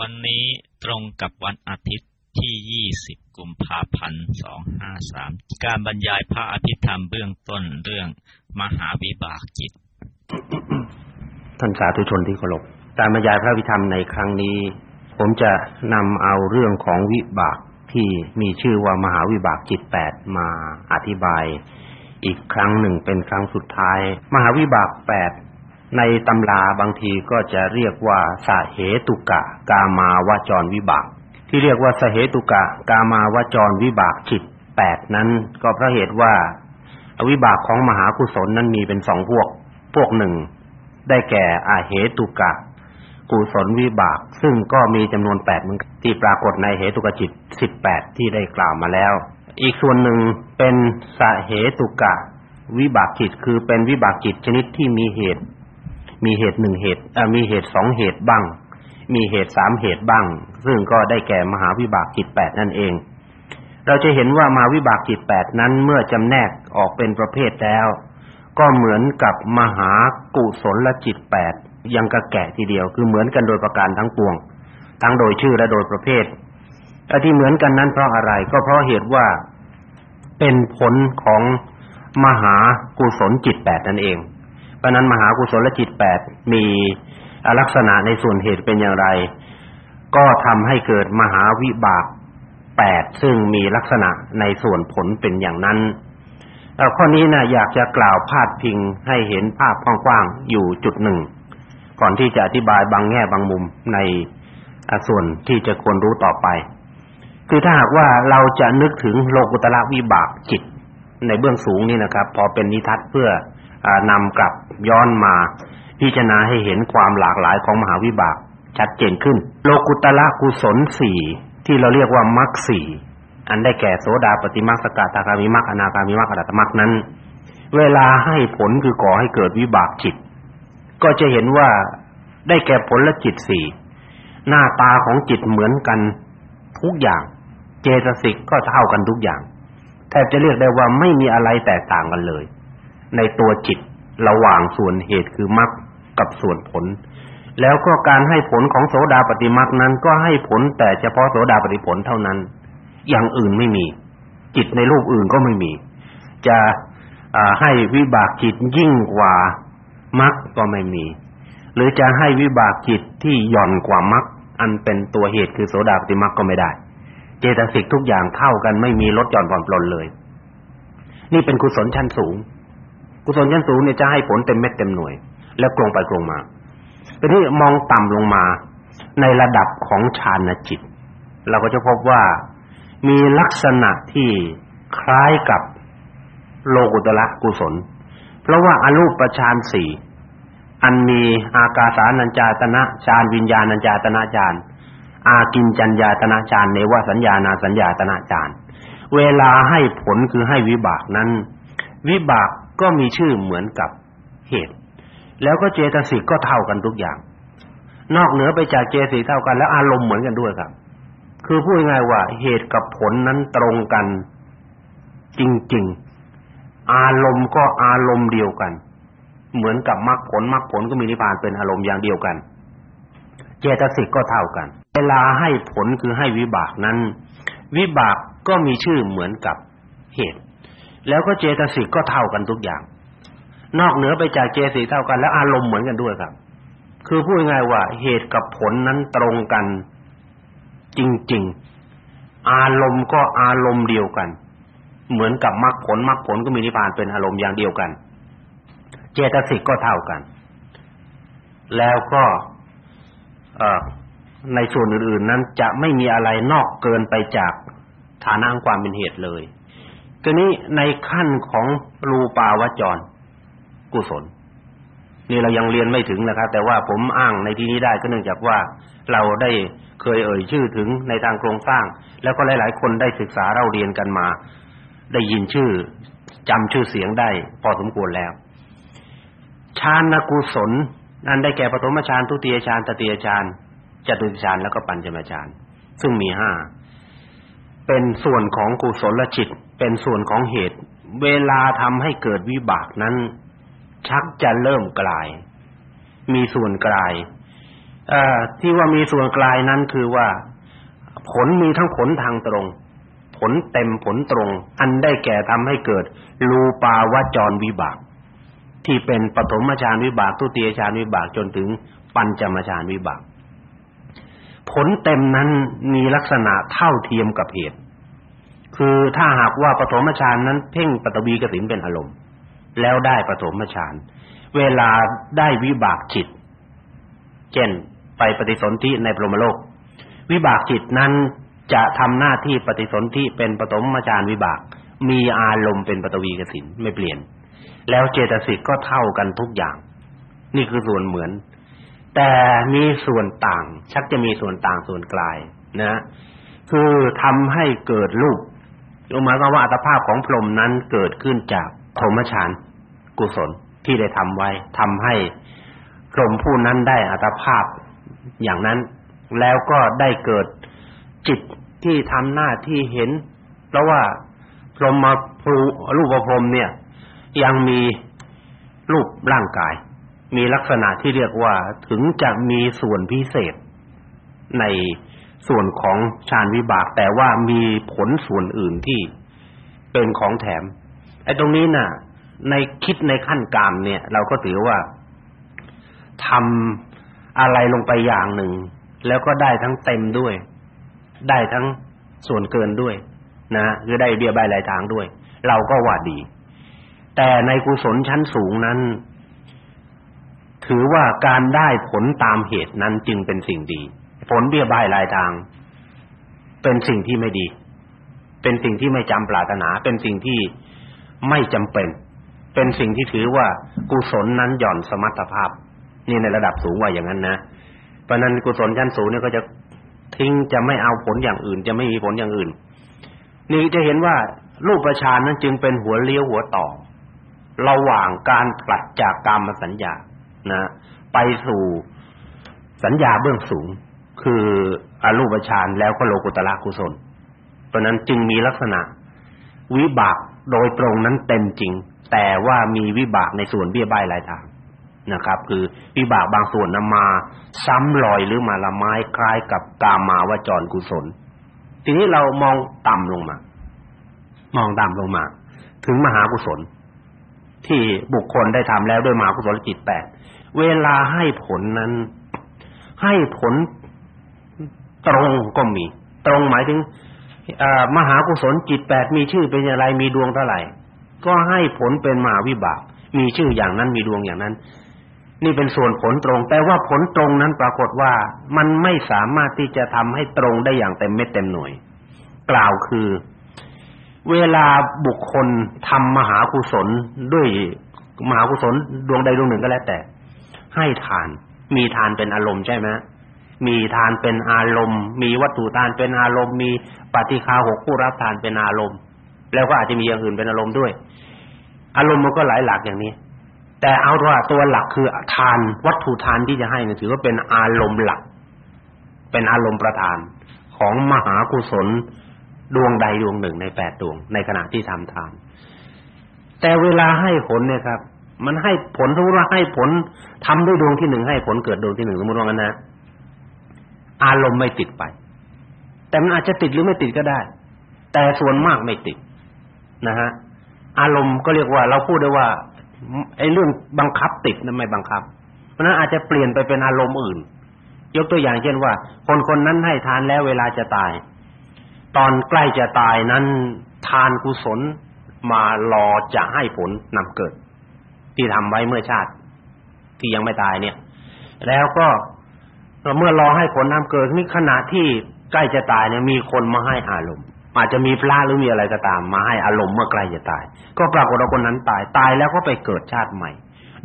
วันนี้ตรงกับวันอาทิตย์ที่ 20 กุมภาพันธ์253 การบรรยายพระอภิธรรมเบื้องต้นเรื่องมหาวิบากจิต ท่านสาธุชนที่เคารพ การบรรยายพระอภิธรรมในครั้งนี้ ผมจะนำเอาเรื่องของวิบากที่มีชื่อว่ามหาวิบากจิตแปดมาอธิบาย อีกครั้งหนึ่งเป็นครั้งสุดท้าย มหาวิบากแปด ในตำราบางทีก็จะเรียกว่าสาเหตุกะกามาวจรวิบาก ที่เรียกว่าสาเหตุกะกามาวจรวิบากจิตแปดนั้น ก็เพราะเหตุว่าวิบากของมหากุศลนั้นมีเป็นสองพวก พวกหนึ่ง ได้แก่อาเหตุกะ กุศลวิบาก ซึ่งก็มีจำนวนแปดที่ปรากฏในเหตุกจิตสิบแปดที่ได้กล่าวมาแล้ว อีกส่วนหนึ่งเป็นสาเหตุกะ วิบากจิตคือเป็นวิบากจิตชนิดที่มีเหตุ มีเหตุหนึ่งเหตุมีเหตุสองเหตุบ้าง มีเหตุสามเหตุบ้าง ซึ่งก็ได้แก่มหาวิบากจิตแปดนั่นเอง เราจะเห็นว่ามหาวิบากจิตแปดนั้นเมื่อจำแนกออกเป็นประเภทแล้ว ก็เหมือนกับมหากุศลจิตแปดยังกระแกะทีเดียวคือเหมือนกันโดยประการทั้งปวง ทั้งโดยชื่อและโดยประเภทแต่ที่เหมือนกันนั้นเพราะอะไรก็เพราะเหตุว่าเป็นผลของมหากุศลจิตแปดนั่นเอง เพราะนั้นมหากุศลจิตแปดมีลักษณะในส่วนเหตุเป็นอย่างไร ก็ทำให้เกิดมหาวิบากแปดซึ่งมีลักษณะในส่วนผลเป็นอย่างนั้นข้อนี้นะอยากจะกล่าวพาดพิงให้เห็นภาพกว้างๆอยู่จุดหนึ่ง ก่อนที่จะอธิบายบางแง่บางมุมในส่วนที่จะควรรู้ต่อไป คือถ้าหากว่าเราจะนึกถึงโลกุตละวิบากจิตในเบื้องสูงนี่นะครับ พอเป็นนิทัศเพื่อ นำกลับย้อนมา พิจารณาให้เห็นความหลากหลายของมหาวิบากชัดเจนขึ้น โลกุตละกุศลสี่ที่เราเรียกว่ามรรคสี่อันได้แก่โสดาปฏิมรรคสกทาคามิมรรคอนาคามิมรรคอรหัตมรรคนั้น เวลาให้ผลคือก่อให้เกิดวิบากจิต ก็จะเห็นว่าได้แก่ผลละจิตสี่หน้าตาของจิตเหมือนกันทุกอย่าง เจตสิกก็เท่ากันทุกอย่างแทบจะเรียกได้ว่าไม่มีอะไรแตกต่างกันเลย ในตัวจิตระหว่างส่วนเหตุคือมรรคกับส่วนผล แล้วก็การให้ผลของโสดาปฏิมรรคนั้นก็ให้ผลแต่เฉพาะโสดาปฏิผลเท่านั้น อย่างอื่นไม่มี จิตในรูปอื่นก็ไม่มี จะให้วิบากจิตยิ่งกว่ามรรคก็ไม่มี หรือจะให้วิบากจิตที่หย่อนกว่ามรรคอันเป็นตัวเหตุคือโสดาปฏิมรรคก็ไม่ได้ เจตสิกทุกอย่างเท่ากันไม่มีลดหย่อนผ่อนปลนเลย นี่เป็นกุศลชั้นสูง กุศลชั้นสูงเนี่ยจะให้ผลเต็มเม็ดเต็มหน่วย แล้วกลงไปกลงมาทีนี้มองต่ำลงมาในระดับของฌานจิต เราก็จะพบว่ามีลักษณะที่คล้ายกับโลกุตละกุศล เพราะว่าอรูปฌานสี่อันมีอากาสานัญจาตนะฌานวิญญาณัญจาตนะฌานอากินจัญญาตนะฌานเนวสัญญานาสัญญาตนะฌานเวลาให้ผลคือให้วิบากนั้น วิบาก ก็มีชื่อเหมือนกับเหตุ แล้วก็เจตสิกก็เท่ากันทุกอย่าง นอกเหนือไปจากเจตสิกเท่ากันแล้วอารมณ์เหมือนกันด้วยครับ คือพูดง่ายว่าเหตุกับผลนั้นตรงกัน จริง ๆ อารมณ์ก็อารมณ์เดียวกัน เหมือนกับมรรคผลมรรคผลก็มีนิพพานเป็นอารมณ์อย่างเดียวกัน เจตสิกก็เท่ากัน เวลาให้ผลคือให้วิบากนั้น วิบากก็มีชื่อเหมือนกับเหตุ แล้วก็เจตสิกก็เท่ากันทุกอย่าง นอกเหนือไปจากเจตสิกเท่ากัน แล้วอารมณ์เหมือนกันด้วยครับ คือพูดง่ายว่าเหตุกับผลนั้นตรงกัน จริง ๆ อารมณ์ก็อารมณ์เดียวกัน เหมือนกับมรรคผลมรรคผลก็มีนิพพานเป็นอารมณ์อย่างเดียวกัน เจตสิกก็เท่ากัน แล้วก็ในส่วนอื่น ๆ นั้นจะไม่มีอะไรนอกเกินไปจากฐานะความเป็นเหตุเลย ทีนี้ในขั้นของรูปาวจร กุศล นี่เรายังเรียนไม่ถึงนะครับ แต่ว่าผมอ้างในที่นี้ได้ก็เนื่องจากว่าเราได้เคยเอ่ยชื่อถึงในทางโครงสร้าง แล้วก็หลาย ๆ คนได้ศึกษาเราเรียนกันมา ได้ยินชื่อจำชื่อเสียงได้ พอสมควรแล้วฌานกุศลนั้นได้แก่ปฐมฌานทุติยฌานตติยฌานจตุตฌานแล้วก็ปัญจมฌานซึ่งมีห้าเป็นส่วนของกุศลจิต เป็นส่วนของเหตุ เวลาทำให้เกิดวิบากนั้น ชักจะเริ่มกลาย มีส่วนกลายเอ่อที่ว่ามีส่วนกลายนั้นคือว่า ผลมีทั้งผลทางตรง ผลเต็มผลตรง อันได้แก่ทำให้เกิดรูปาวจรวิบาก ที่เป็นปฐมฌานวิบากทุติยฌานวิบากจนถึงปัญจมฌานวิบาก ผลเต็มนั้นมีลักษณะเท่าเทียมกับเหตุ คือถ้าหากว่าปฐมฌานนั้นเพ่งปฐวีกสินเป็นอารมณ์ แล้วได้ปฐมฌานเวลาได้วิบากจิต เช่น ไปปฏิสนธิในพรหมโลก วิบากจิตนั้นจะทำหน้าที่ปฏิสนธิเป็นปฐมฌานวิบาก มีอารมณ์เป็นปฐวีกสินไม่เปลี่ยน แล้วเจตสิกก็เท่ากันทุกอย่าง นี่คือส่วนเหมือน แต่มีส่วนต่าง ชักจะมีส่วนต่างส่วนกลายนะ คือทำให้เกิดรูป หมายความว่าอัตภาพของพรหมนั้นเกิดขึ้นจากพรหมฌานกุศลที่ได้ทำไว้ทำให้พรหมผู้นั้นได้อัตภาพอย่างนั้น แล้วก็ได้เกิดจิตที่ทำหน้าที่เห็น เพราะว่าพรหมภูรูปพรหมเนี่ย ยังมีรูปร่างกาย มีลักษณะที่เรียกว่าถึงจะมีส่วนพิเศษใน ส่วนของฌานวิบาก แต่ว่ามีผลส่วนอื่นที่เป็นของแถมไอ้ตรงนี้น่ะ ในคิดในขั้นกามเนี่ย เราก็ถือว่าทำอะไรลงไปอย่างหนึ่ง แล้วก็ได้ทั้งเต็มด้วย ได้ทั้งส่วนเกินด้วย นะคือได้เบี้ยใบหลายทางด้วย เราก็ว่าดี แต่ในกุศลชั้นสูงนั้น ถือว่าการได้ผลตามเหตุนั้นจึงเป็นสิ่งดี ลเบี้ยใบหลายทาง เป็นสิ่งที่ไม่ดี เป็นสิ่งที่ไม่จำปรารถนา เป็นสิ่งที่ไม่จำเป็น เป็นสิ่งที่ถือว่ากุศลนั้นหย่อนสมรรถภาพ นี่ในระดับสูงว่าอย่างนั้นนะเพราะนั้นกุศลชั้นสูงเนี่ยก็จะทิ้งจะไม่เอาผลอย่างอื่น จะไม่มีผลอย่างอื่น นี่จะเห็นว่ารูปประชานนั้นจึงเป็นหัวเลี้ยวหัวต่อ ระหว่างการผลัดจากกรรมสัญญานะ ไปสู่สัญญาเบื้องสูง คืออรูปฌานแล้วก็โลกุตละกุศลเพราะนั้นจึงมีลักษณะ วิบากโดยตรงนั้นเต็มจริง แต่ว่ามีวิบากในส่วนเบี้ยใบหลายทางนะครับ คือวิบากบางส่วนนำมา ซ้ำรอยหรือมาละไม้คล้ายกับกามาวจรกุศล ทีนี้เรามองต่ำลงมา มองต่ำลงมา ถึงมหากุศล ที่บุคคลได้ทำแล้วด้วยมหากุศลจิตแปดเวลาให้ผลนั้น ให้ผล ตรงก็มี ตรงหมายถึงมหากุศลจิตแปดมีชื่อเป็นอะไรมีดวงเท่าไหร่ ก็ให้ผลเป็นมหาวิบาก มีชื่ออย่างนั้นมีดวงอย่างนั้น นี่เป็นส่วนผลตรง แต่ว่าผลตรงนั้นปรากฏว่ามันไม่สามารถที่จะทำให้ตรงได้อย่างเต็มเม็ดเต็มหน่วย กล่าวคือ เวลาบุคคลทำมหากุศลด้วยมหากุศลดวงใดดวงหนึ่งก็แล้วแต่ ให้ทาน มีทานเป็นอารมณ์ใช่ไหม มีทานเป็นอารมณ์ มีวัตถุทานเป็นอารมณ์ มีปฏิฆาหกผู้รับทานเป็นอารมณ์ แล้วก็อาจจะมีอย่างอื่นเป็นอารมณ์ด้วย อารมณ์มันก็หลายหลักอย่างนี้ แต่เอาว่าตัวหลักคือทานวัตถุทานที่จะให้เนี่ยถือว่าเป็นอารมณ์หลัก เป็นอารมณ์ประธานของมหากุศลดวงใดดวงหนึ่งในแปดดวง ในขณะที่ทำทาน แต่เวลาให้ผลเนี่ยครับ มันให้ผลสมมติว่าให้ผลทำด้วยดวงที่หนึ่งให้ผลเกิดดวงที่หนึ่งสมมติว่างั้นนะ อารมณ์ไม่ติดไป แต่มันอาจจะติดหรือไม่ติดก็ได้ แต่ส่วนมากไม่ติดนะฮะอารมณ์ก็เรียกว่า เราพูดได้ว่าไอ้เรื่องบังคับติดนั้นไม่บังคับ เพราะนั้นอาจจะเปลี่ยนไปเป็นอารมณ์อื่น ยกตัวอย่างเช่นว่า คนคนนั้นให้ทานแล้วเวลาจะตาย ตอนใกล้จะตายนั้นทานกุศลมารอจะให้ผลนำเกิด ที่ทำไว้เมื่อชาติ ที่ยังไม่ตายเนี่ย แล้วก็ เมื่อรอให้ผลนำเกิดนี่ขณะที่ใกล้จะตายเนี่ยมีคนมาให้อารมณ์ อาจจะมีพระหรือมีอะไรก็ตาม มาให้อารมณ์เมื่อใกล้จะตาย ก็ปรากฏว่าคนนั้นตายตายแล้วก็ไปเกิดชาติใหม่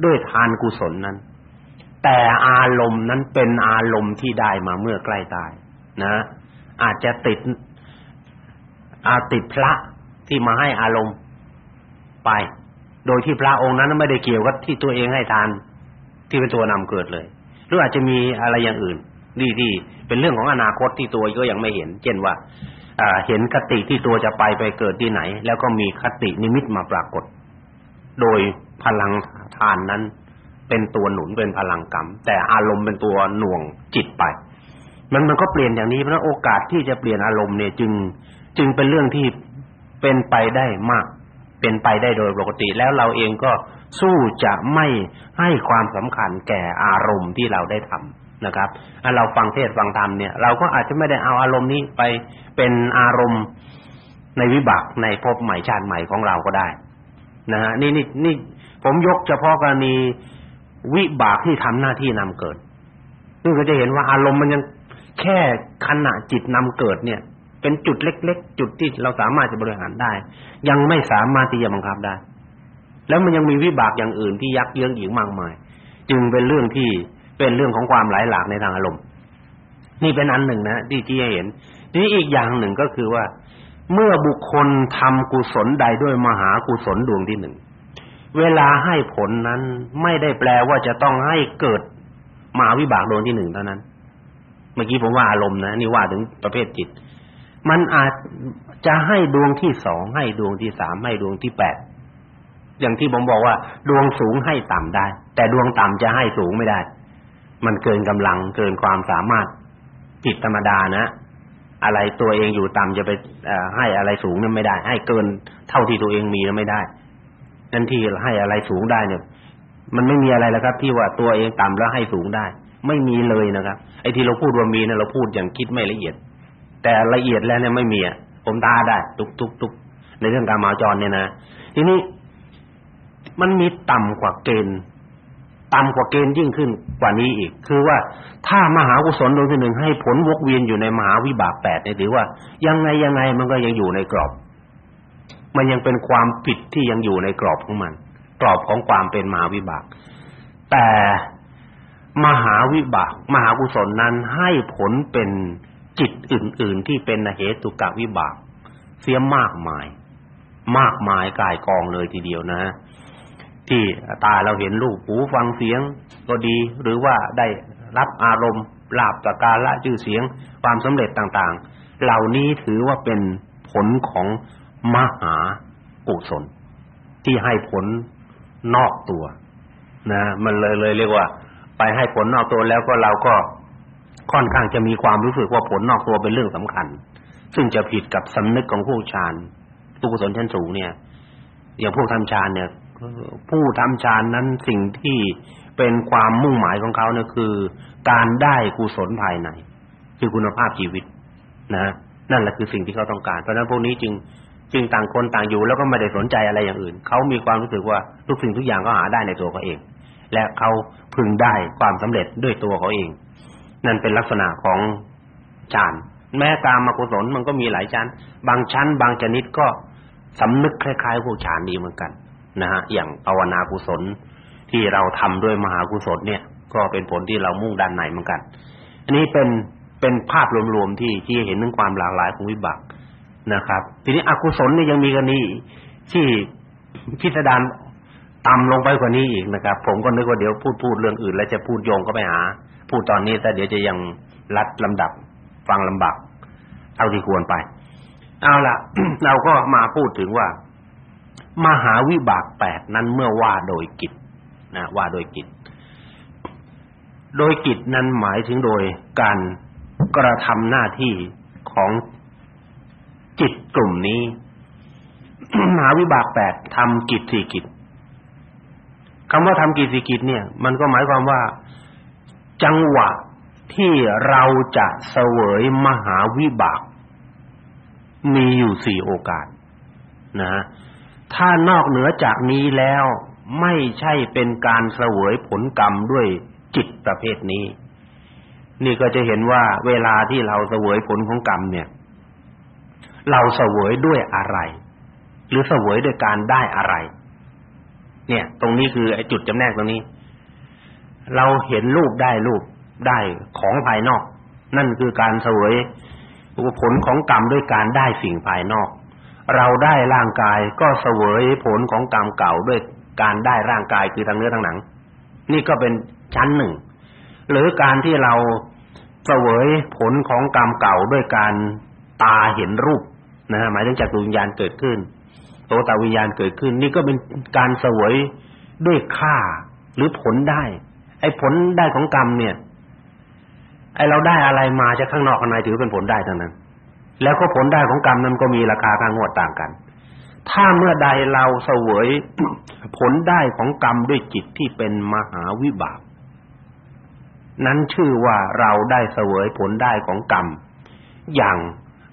ด้วยทานกุศลนั้น แต่อารมณ์นั้นเป็นอารมณ์ที่ได้มาเมื่อใกล้ตาย นะ อาจจะติดอาติดพระที่มาให้อารมณ์ไป โดยที่พระองค์นั้นไม่ได้เกี่ยวกับที่ตัวเองให้ทาน ที่เป็นตัวนำเกิดเลย หรืออาจจะมีอะไรอย่างอื่นดีที่เป็นเรื่องของอนาคตที่ตัวก็ยังไม่เห็น เช่นว่าเห็นคติที่ตัวจะไปไปเกิดที่ไหน แล้วก็มีคตินิมิตมาปรากฏ โดยพลังทานนั้น เป็นตัวหนุนเป็นพลังกรรม แต่อารมณ์เป็นตัวหน่วงจิตไป มันมันก็เปลี่ยนอย่างนี้เพราะโอกาสที่จะเปลี่ยนอารมณ์เนี่ยจึงจึงเป็นเรื่องที่เป็นไปได้มาก เป็นไปได้โดยปกติ แล้วเราเองก็ สู้จะไม่ให้ความสำคัญแก่อารมณ์ที่เราได้ทำนะครับเราฟังเทศฟังธรรมเนี่ยเราก็อาจจะไม่ได้เอาอารมณ์นี้ไปเป็นอารมณ์ในวิบากในภพใหม่ชาติใหม่ของเราก็ได้นะฮะนี่นี่นี่ผมยกเฉพาะกรณีวิบากที่ทำหน้าที่นำเกิดซึ่ก็จะเห็นว่าอารมณ์มันยังแค่ขณะจิตนำเกิดเนี่ย เป็นจุดเล็กๆจุดที่เราสามารถจะบริหารได้ ยังไม่สามารถที่จะบังคับได้ แล้วมันยังมีวิบากอย่างอื่นที่ยักเยื้องอีกมากมาย จึงเป็นเรื่องที่เป็นเรื่องของความหลายหลากในทางอารมณ์ นี่เป็นอันหนึ่งนะที่ที่เห็นทีนี้อีกอย่างหนึ่งก็คือว่า เมื่อบุคคลทำกุศลใดด้วยมหากุศลดวงที่หนึ่งเวลาให้ผลนั้นไม่ได้แปลว่าจะต้องให้เกิดมหาวิบากดวงที่หนึ่งเท่านั้น เมื่อกี้ผมว่าอารมณ์นะนี่ว่าถึงประเภทจิต มันอาจจะให้ดวงที่สองให้ดวงที่สามให้ดวงที่แปด อย่างที่ผมบอกว่า ดวงสูงให้ต่ำได้ แต่ดวงต่ำจะให้สูงไม่ได้ มันเกินกำลังเกินความสามารถจิตธรรมดานะ อะไรตัวเองอยู่ต่ำจะไปให้อะไรสูงนั้นไม่ได้ ให้เกินเท่าที่ตัวเองมีนั้นไม่ได้นั่นที่ให้อะไรสูงได้เนี่ย มันไม่มีอะไรแล้วครับ ที่ว่าตัวเองต่ำแล้วให้สูงได้ ไม่มีเลยนะครับ ไอ้ที่เราพูดว่ามีเนี่ยเราพูดอย่างคิดไม่ละเอียด แต่ละเอียดแล้วเนี่ยไม่มีอะผมตาได้ ทุกๆๆในเรื่องการมาจรเนี่ยนะทีนี้ มันมีต่ำกว่าเกณฑ์ต่ำกว่าเกณฑ์ยิ่งขึ้นกว่านี้อีก คือว่าถ้ามหากุศลดวงที่หนึ่งให้ผลวกเวียนอยู่ในมหาวิบากแปดเนี่ยถือว่า ยังไงยังไงมันก็ยังอยู่ในกรอบ มันยังเป็นความผิดที่ยังอยู่ในกรอบของมัน กรอบของความเป็นมหาวิบาก แต่มหาวิบาก มหากุศลนั้นให้ผลเป็นจิตอื่น ๆ ที่เป็นเหตุกวิบาก เสียมากมาย มากมายกายกองเลยทีเดียวนะ ที่ตาเราเห็นรูปหูฟังเสียงก็ดี หรือว่าได้รับอารมณ์ลาบสักการะชื่อเสียงความสำเร็จต่างๆ เหล่านี้ถือว่าเป็นผลของมหากุศลที่ให้ผลนอกตัว นะ มันเลยเลยเรียกว่า ไปให้ผลนอกตัวแล้วก็เราก็ค่อนข้างจะมีความรู้สึกว่าผลนอกตัวเป็นเรื่องสำคัญ ซึ่งจะผิดกับสำนึกของผู้ฌานผู้กุศลชั้นสูงเนี่ย อย่างพวกทำฌานเนี่ย ผู้ทำฌานนั้นสิ่งที่เป็นความมุ่งหมายของเขาเนี่ยคือ การได้กุศลภายใน คือคุณภาพชีวิต นะนั่นแหละคือสิ่งที่เขาต้องการ เพราะฉะนั้นพวกนี้จึงจึงต่างคนต่างอยู่แล้วก็ไม่ได้สนใจอะไรอย่างอื่น เขามีความรู้สึกว่าทุกสิ่งทุกอย่างก็หาได้ในตัวเขาเอง และเขาพึงได้ความสำเร็จด้วยตัวเขาเอง นั่นเป็นลักษณะของฌาน แม้ตามมกุศลมันก็มีหลายชั้น บางชั้น บางชนิดก็สำนึกคล้ายๆพวกฌานนี้เหมือนกัน นะฮะอย่างภาวนากุศลที่เราทำด้วยมหากุศลเนี่ย ก็เป็นผลที่เรามุ่งด้านไหนเหมือนกัน อันนี้เป็นเป็นภาพรวมๆที่ที่เห็นถึงความหลากหลายของวิบากนะครับ ทีนี้อกุศลนี่ยยังมีกันนี้ที่พิสดารต่ำลงไปกว่านี้อีกนะครับ ผมก็นึกว่าเดี๋ยวพูดพูดเรื่องอื่น แล้วจะพูดโยงก็ไปหา พูดตอนนี้แต่เดี๋ยวจะยังลัดลำดับฟังลำบากเท่าที่ควรไป เอาล่ะ เราก็มาพูดถึงว่า มหาวิบากแปดนั้นเมื่อว่าโดยกิจนะว่าโดยกิจ โดยกิจนั้นหมายถึงโดยการกระทำหน้าที่ของจิตกลุ่มนี้ มหาวิบากแปดทำกิจสี่กิจคำว่าทำกิจสี่กิจเนี่ย มันก็หมายความว่า จังหวะที่เราจะเสวยมหาวิบาก มีอยู่สี่โอกาส นะ ถ้านอกเหนือจากนี้แล้วไม่ใช่เป็นการเสวยผลกรรมด้วยจิตประเภทนี้ นี่ก็จะเห็นว่าเวลาที่เราเสวยผลของกรรมเนี่ย เราเสวยด้วยอะไร หรือเสวยด้วยการได้อะไร เนี่ย ตรงนี้คือไอ้จุดจำแนกตรงนี้ เราเห็นรูปได้รูปได้ของภายนอก นั่นคือการเสวยผลของกรรมด้วยการได้สิ่งภายนอก เราได้ร่างกายก็เสวยผลของกรรมเก่าด้วยการได้ร่างกายคือทางเนื้อทางหนัง นี่ก็เป็นชั้นหนึ่ง หรือการที่เราเสวยผลของกรรมเก่าด้วยการตาเห็นรูปนะฮะหมายถึงจักรวิญญาณเกิดขึ้นโสตวิญญาณเกิดขึ้น นี่ก็เป็นการเสวยด้วยค่าหรือผลได้ ไอ้ผลได้ของกรรมเนี่ย ไอ้เราได้อะไรมาจากข้างนอกข้างในถือเป็นผลได้ทั้งนั้น แล้วก็ผลได้ของกรรมนั้นก็มีราคาค่างวดต่างกัน ถ้าเมื่อใดเราเสวยผลได้ของกรรมด้วยจิตที่เป็นมหาวิบากนั้นชื่อว่าเราได้เสวยผลได้ของกรรม อย่าง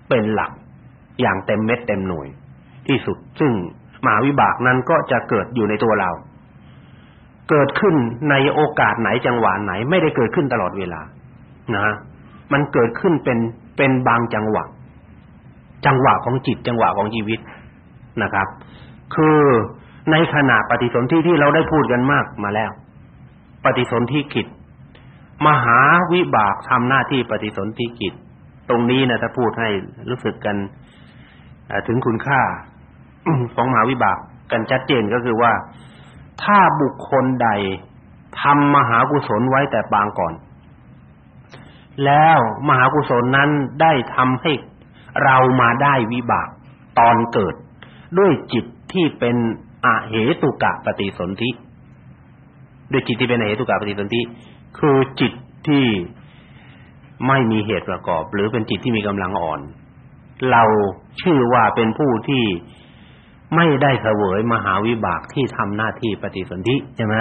เป็นหลัก อย่างเต็มเม็ดเต็มหน่วย ที่สุดซึ่งมหาวิบากนั้นก็จะเกิดอยู่ในตัวเรา เกิดขึ้นในโอกาสไหนจังหวะไหน ไม่ได้เกิดขึ้นตลอดเวลา นะมันเกิดขึ้นเป็นเป็นบางจังหวะ จังหวะของจิต จังหวะของชีวิตนะครับ คือในขณะปฏิสนธิที่เราได้พูดกันมากมาแล้ว ปฏิสนธิกิจ มหาวิบากทำหน้าที่ปฏิสนธิกิจ ตรงนี้นะถ้าพูดให้รู้สึกกันถึงคุณค่าของมหาวิบากกันชัดเจนก็คือว่า ถ้าบุคคลใดทำมหากุศลไว้แต่ปางก่อน แล้วมหากุศลนั้นได้ทำให้ เรามาได้วิบากตอนเกิด ด้วยจิตที่เป็นอเหตุกะปฏิสนธิด้วยจิตที่เป็นอเหตุกะปฏิสนธิคือจิตที่ไม่มีเหตุประกอบ หรือเป็นจิตที่มีกำลังอ่อน เราชื่อว่าเป็นผู้ที่ไม่ได้เสวยมหาวิบากที่ทำหน้าที่ปฏิสนธิใช่ไหม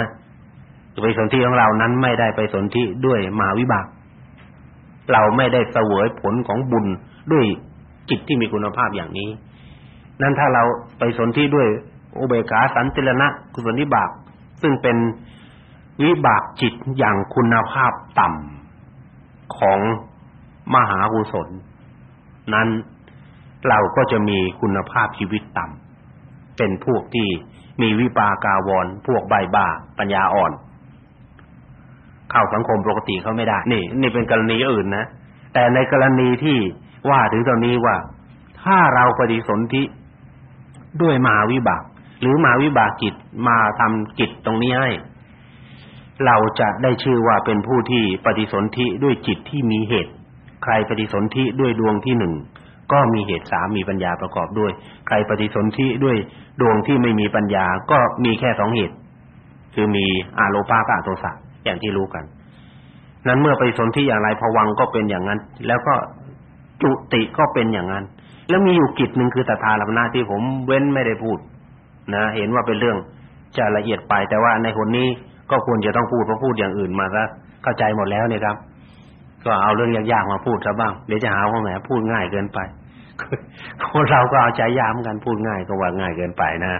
ปฏิสนธิของเรานั้นไม่ได้ไปสนธิด้วยมหาวิบาก เราไม่ได้เสวยผลของบุญด้วย จิตที่มีคุณภาพอย่างนี้ นั้นถ้าเราไปสนธิด้วยอุเบกขาสันติรณะกุศลวิบาก ซึ่งเป็นวิบากจิตอย่างคุณภาพต่ำของมหากุศล นั้นเราก็จะมีคุณภาพชีวิตต่ำเป็นพวกที่มีวิปากาวรพวกใบบ้าปัญญาอ่อน เข้าสังคมปกติเขาไม่ได้ นี่ นี่เป็นกรณีอื่นนะ แต่ในกรณีที่ ว่าถึงตอนนี้ว่า ถ้าเราปฏิสนธิด้วยมหาวิบาก หรือมหาวิบากจิตมาทำกิจตรงนี้ให้ เราจะได้ชื่อว่าเป็นผู้ที่ปฏิสนธิด้วยจิตที่มีเหตุ ใครปฏิสนธิด้วยดวงที่หนึ่งก็มีเหตุสามมีปัญญาประกอบด้วย ใครปฏิสนธิด้วยดวงที่ไม่มีปัญญาก็มีแค่สองเหตุ คือมีอาโลภากับอโทสะอย่างที่รู้กัน นั้นเมื่อปฏิสนธิอย่างไรภวังก็เป็นอย่างนั้น แล้วก็ จุติก็เป็นอย่างนั้น แล้วมีอยู่กิจหนึ่งคือตถาลัมนะที่ผมเว้นไม่ได้พูด นะ เห็นว่าเป็นเรื่องจะละเอียดไปแต่ว่าในคนนี้ก็ควรจะต้องพูดเพราะพูดอย่างอื่นมาซะเข้าใจหมดแล้วเนี่ยครับ ก็เอาเรื่องยากๆมาพูดซะบ้างเดี๋ยวจะหาว่าแหมพูดง่ายเกินไปคนเราก็เอาใจยากเหมือนกันพูดง่ายก็ว่าง่ายเกินไปนะ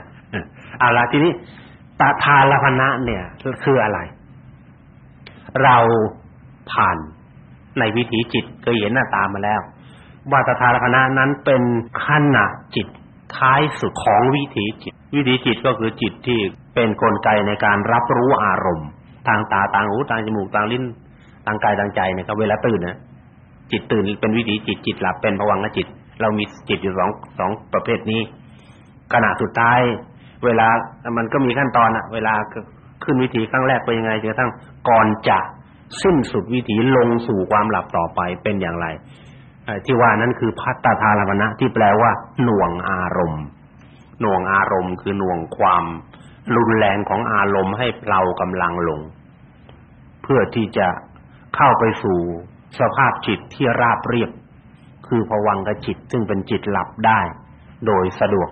เอาละทีนี้ตาทาลพนะเนี่ยคืออะไร เราผ่านในวิถีจิตเคยเห็นหน้าตามาแล้ว ว่าตถาลพนะนั้นเป็นขณะจิตท้ายสุดของวิถีจิต วิถีจิตก็คือจิตที่เป็นนกลไกในการรับรู้อารมณ์ ทางตาทางหูทางจมูกทางลิ้นทางกายทางใจเนี่ยครับเวลาตื่นนะจิตตื่นเป็นวิถีจิตจิตหลับเป็นภวังคจิต เรามีจิตอยู่สองสองประเภทนี้ขณะสุดท้าย เวลามันก็มีขั้นตอนอะเวลาขึ้นวิถีครั้งแรกเป็นยังไงจนกระทั่งก่อนจะสิ้นสุดวิถีลงสู่ความหลับต่อไปเป็นอย่างไร ที่ว่านั้นคือพัตตาธารมณะที่แปลว่า หน่วงอารมณ์ หน่วงอารมณ์คือหน่วงความรุนแรงของอารมณ์ให้เรากำลังลง เพื่อที่จะเข้าไปสู่สภาพจิตที่ราบเรียบ คือภวังคจิตซึ่งเป็นจิตหลับได้ โดยสะดวก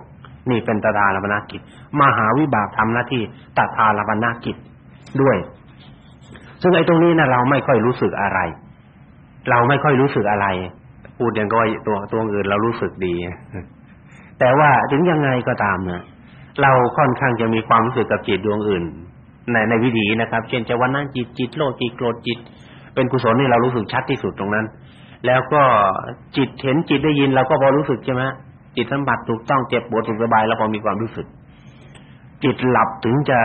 นี่เป็นตถาลมนกิจ มหาวิบากทำหน้าที่ตถาลมนกิจด้วย ซึ่งไอ้ตรงนี้นะเราไม่ค่อยรู้สึกอะไร เราไม่ค่อยรู้สึกอะไร พูดอย่างก็ตัวตัวอื่นเรารู้สึกดี แต่ว่าถึงยังไงก็ตามนะเราค่อนข้างจะมีความรู้สึกกับจิตดวงอื่น ในในวิถีนะครับ เช่นจะวันนั้นจิตจิตโลภจิตโกรธจิต เป็นกุศลนี่เรารู้สึกชัดที่สุดตรงนั้น แล้วก็จิตเห็นจิตได้ยินเราก็พอรู้สึกใช่ไหมจิตสัมผัสถูกต้องเจ็บปวดสุขสบายเราพอมีความรู้สึก จิตหลับถึงจะ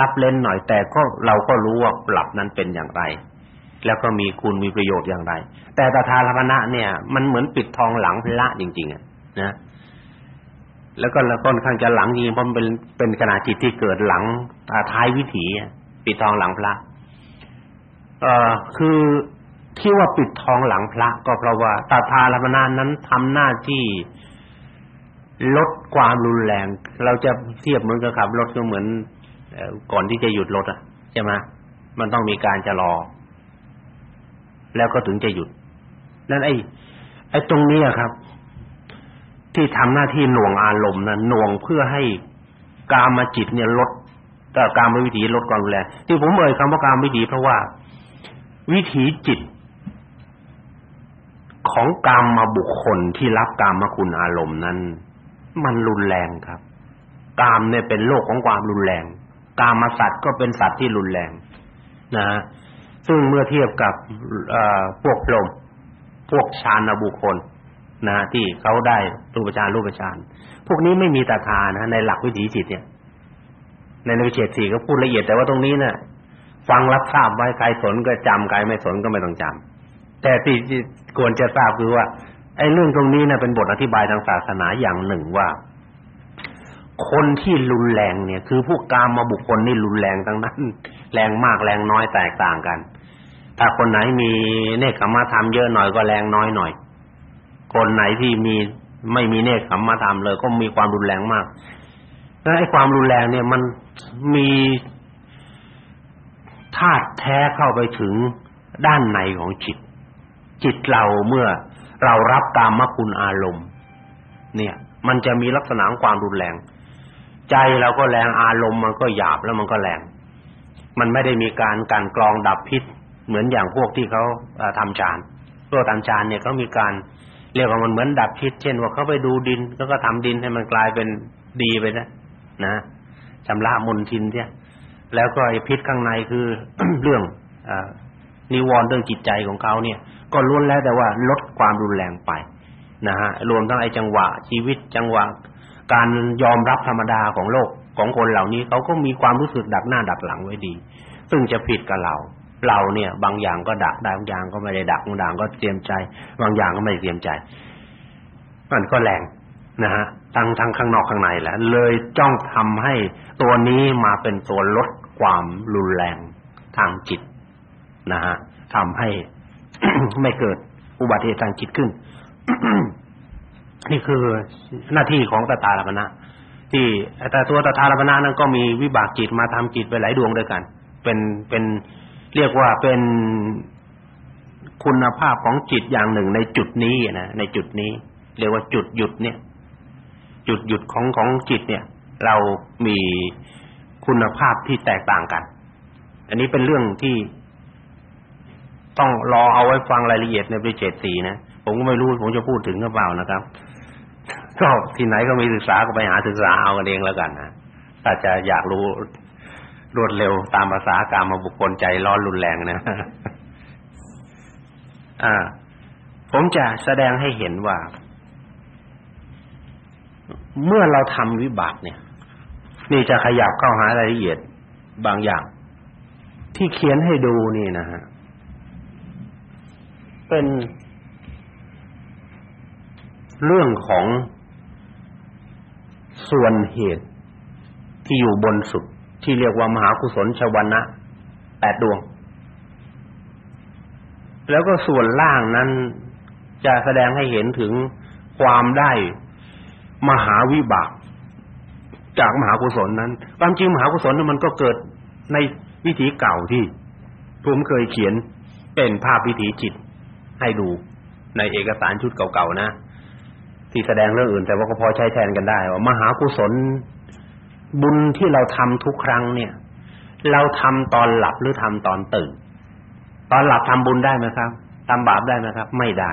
รับเล่นหน่อยแต่ก็เราก็รู้ว่าหลับนั้นเป็นอย่างไร แล้วก็มีคุณมีประโยชน์อย่างไร แต่ตถาลพนะเนี่ย มันเหมือนปิดทองหลังพระจริงๆอะนะแล้วก็แล้วก็ค่อนข้างจะหลังจริงเพราะมันเป็นเป็นขณะจิตที่เกิดหลังท้ายวิถีปิดทองหลังพระเอ่อคือที่ว่าปิดทองหลังพระ ก็เพราะว่าตาทาลมนานั้นทำหน้าที่ลดความรุนแรง เราจะเทียบเหมือนกับขับรถก็เหมือนก่อนที่จะหยุดรถอะใช่ไหมมันต้องมีการชะลอ แล้วก็ถึงจะหยุด นั่นไอ้ไอ้ตรงนี้ครับ ที่ทำหน้าที่หน่วงอารมณ์นะหน่วงเพื่อให้กามจิตเนี่ยลดแต่กามวิถีลดความรุนแรงที่ผมเอ่ยคำว่ากามวิถีเพราะว่า วิถีจิต ของกามมาบุคคลที่รับกามคุณอารมณ์นั้น มันรุนแรงครับ กามเนี่ยเป็นโลกของความรุนแรง กามสัตว์ก็เป็นสัตว์ที่รุนแรง นะฮะ ซึ่งเมื่อเทียบกับพวกพรหมพวกฌานบุคคลนะที่เขาได้รูปฌานรูปฌานพวกนี้ไม่มีตาทานะในหลักวิถีจิตเนี่ย ในในวิเศษสี่ก็พูดละเอียดแต่ว่าตรงนี้นะ่ะฟังรับทราบไว้ใครสนก็จำใครไม่สนก็ไม่ต้องจำแต่ที่ควรจะทราบคือว่าไอ้เรื่องตรงนี้นะเป็นบทอธิบายทางศาสนาอย่างหนึ่งว่า คนที่รุนแรงเนี่ย คือผู้กามาบุคคลนี่รุนแรงทั้งนั้น แรงมากแรงน้อยแตกต่างกัน ถ้าคนไหนมีเนคขมธรรมเยอะหน่อยก็แรงน้อยหน่อย คนไหนที่มีไม่มีเนคขมธรรมเลย ก็มีความรุนแรงมากแล้วไอ้ความรุนแรงเนี่ยมันมีธาตุแท้เข้าไปถึงด้านในของจิต จิตเราเมื่อเรารับกามคุณอารมณ์ เนี่ย มันจะมีลักษณะของความรุนแรง ใจเราก็แรงอารมณ์มันก็หยาบแล้วมันก็แรง มันไม่ได้มีการกันกรองดับพิษ เหมือนอย่างพวกที่เขาทำฌานพวกทำฌานเนี่ยเขามีการเรียกว่ามันเหมือนดับพิษเช่นว่าเขาไปดูดิน แล้วก็ทำดินให้มันกลายเป็นดีไปนะนะชำระมลทินเนี่ยแล้วก็ไอ้พิษข้างในคือเรื่องอนิวรณ์เรื่องจิตใจของเขาเนี่ย ก็ล้วนแล้วแต่ว่าลดความรุนแรงไปนะฮะรวมทั้งไอ้จังหวะ ชีวิตจังหวะ การยอมรับธรรมดาของโลกของคนเหล่านี้เขาก็มีความรู้สึกดักหน้าดักหลังไว้ดี ซึ่งจะผิดกับเรา เราเนี่ย บางอย่างก็ดักได้บางอย่างก็ไม่ได้ดักบางอย่างก็เตรียมใจ บางอย่างก็ไม่เตรียมใจ มันก็แรงนะฮะทั้งทั้งข้างนอกข้างในแหละเลยจ้องทำให้ตัวนี้มาเป็นตัวลดความรุนแรงทางจิตนะฮะทำให้ ไม่เกิดอุบัติเหตุทางจิตขึ้น นี่คือหน้าที่ของตถาลัปนะที่แต่ตัวตถาลัปนะนั้นก็มีวิบากจิตมาทำจิตไปหลายดวงด้วยกัน เป็นเป็น เรียกว่าเป็นคุณภาพของจิตอย่างหนึ่งในจุดนี้นะในจุดนี้ เรียกว่าจุดหยุดเนี่ย จุดหยุดของของจิตเนี่ย เรามีคุณภาพที่แตกต่างกัน อันนี้เป็นเรื่องที่ต้องรอเอาไว้ฟังรายละเอียดในปริเจตสีนะผมก็ไม่รู้ผมจะพูดถึงหรือเปล่านะครับก็ที่ไหนก็มีศึกษาก็ไปหาศึกษาเอากันเองแล้วกันนะถ้าจะอยากรู้ รวดเร็วตามภาษาการมาบุคคลใจร้อนรุนแรงนะอ่า ผมจะแสดงให้เห็นว่า เมื่อเราทำวิบากเนี่ย นี่จะขยับเข้าหารายละเอียดบางอย่าง ที่เขียนให้ดูนี่นะฮะ เป็นเรื่องของส่วนเหตุที่อยู่บนสุด ที่เรียกว่ามหากุศลชวนะแปดดวง แล้วก็ส่วนล่างนั้นจะแสดงให้เห็นถึงความได้มหาวิบาก จากมหากุศลนั้น ความจริงมหากุศลนั้นมันก็เกิดในวิถีเก่าที่ผมเคยเขียนเป็นภาพวิถีจิตให้ดูในเอกสารชุดเก่าๆนะ ที่แสดงเรื่องอื่น แต่ว่าก็พอใช้แทนกันได้ว่ามหากุศล บุญที่เราทำทุกครั้งเนี่ย เราทำตอนหลับหรือทำตอนตื่น ตอนหลับทำบุญได้ไหมครับทำบาปได้ไหมครับ ไม่ได้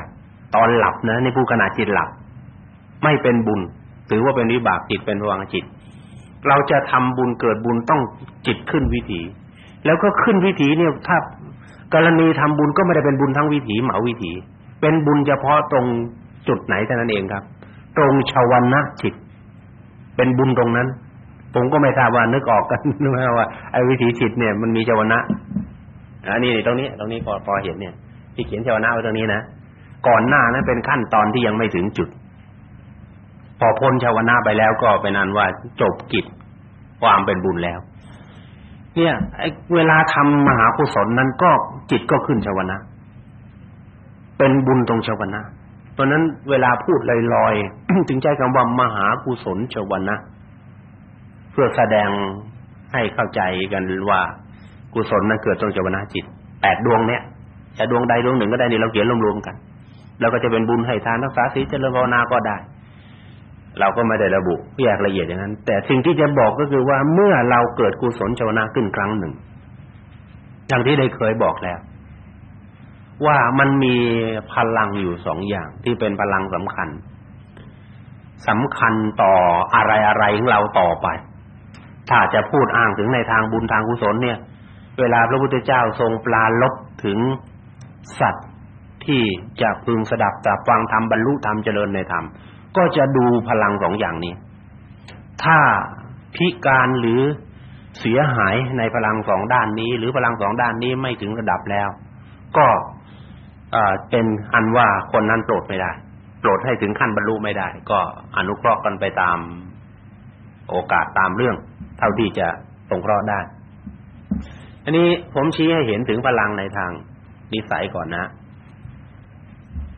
ตอนหลับนะในผู้ขณะจิตหลับ ไม่เป็นบุญ ถือว่าเป็นวิบากจิตเป็นวังจิต เราจะทำบุญเกิดบุญต้องจิตขึ้นวิถี แล้วก็ขึ้นวิถีเนี่ยถ้ากรณีทำบุญก็ไม่ได้เป็นบุญทั้งวิถีเหมาวิถี เป็นบุญเฉพาะตรงจุดไหนเท่านั้นเองครับ ตรงชาวนะจิต เป็นบุญตรงนั้น ผมก็ไม่ทราบว่านึกออกกันนึกว่าไอ้วิถีจิตเนี่ยมันมีชาวนะอันนี้ตรงนี้ ตรงนี้พอพอเห็นเนี่ย ที่เขียนชาวนะไว้ตรงนี้นะก่อนหน้านั้นเป็นขั้นตอนที่ยังไม่ถึงจุด พอพ้นชาวนะไปแล้วก็เป็นอันว่าจบกิจความเป็นบุญแล้ว เนี่ยไอ้เวลาทำมหากุศลนั้นก็จิตก็ขึ้นชาวนะเป็นบุญตรงชาวนะเพราะนั้นเวลาพูดลอยๆถึงใจคำว่ามหากุศลชาวนะ เพื่อแสดงให้เข้าใจกันว่ากุศลนั้นเกิดตรงเจวนาจิตแปดดวงเนี้ยจะดวงใดดวงหนึ่งก็ได้นี่เราเขียนรวมๆกันแล้วก็จะเป็นบุญให้ทานรักษาศีลเจริญภาวนาก็ได้ เราก็ไม่ได้ระบุแยกละเอียดอย่างนั้น แต่สิ่งที่จะบอกก็คือว่าเมื่อเราเกิดกุศลเจวนาขึ้นครั้งหนึ่งอย่างที่ได้เคยบอกแล้ว ว่ามันมีพลังอยู่สองอย่างที่เป็นพลังสำคัญสำคัญต่ออะไรๆของเราต่อไป ถ้าจะพูดอ้างถึงในทางบุญทางกุศลเนี่ย เวลาพระพุทธเจ้าทรงปลาลบถึงสัตว์ที่จะพึงสดับตรับฟังธรรมบรรลุธรรมเจริญในธรรม ก็จะดูพลังสองอย่างนี้ ถ้าพิการหรือเสียหายในพลังสองด้านนี้ หรือพลังสองด้านนี้ไม่ถึงระดับแล้ว ก็เป็นอันว่าคนนั้นโปรดไม่ได้โปรดให้ถึงขั้นบรรลุไม่ได้ ก็อนุเคราะห์กันไปตามโอกาสตามเรื่อง ท่าที่จะสงเคราะห์ได้อันนี้ผมชี้ให้เห็นถึงพลังในทางนิสัยก่อนนะ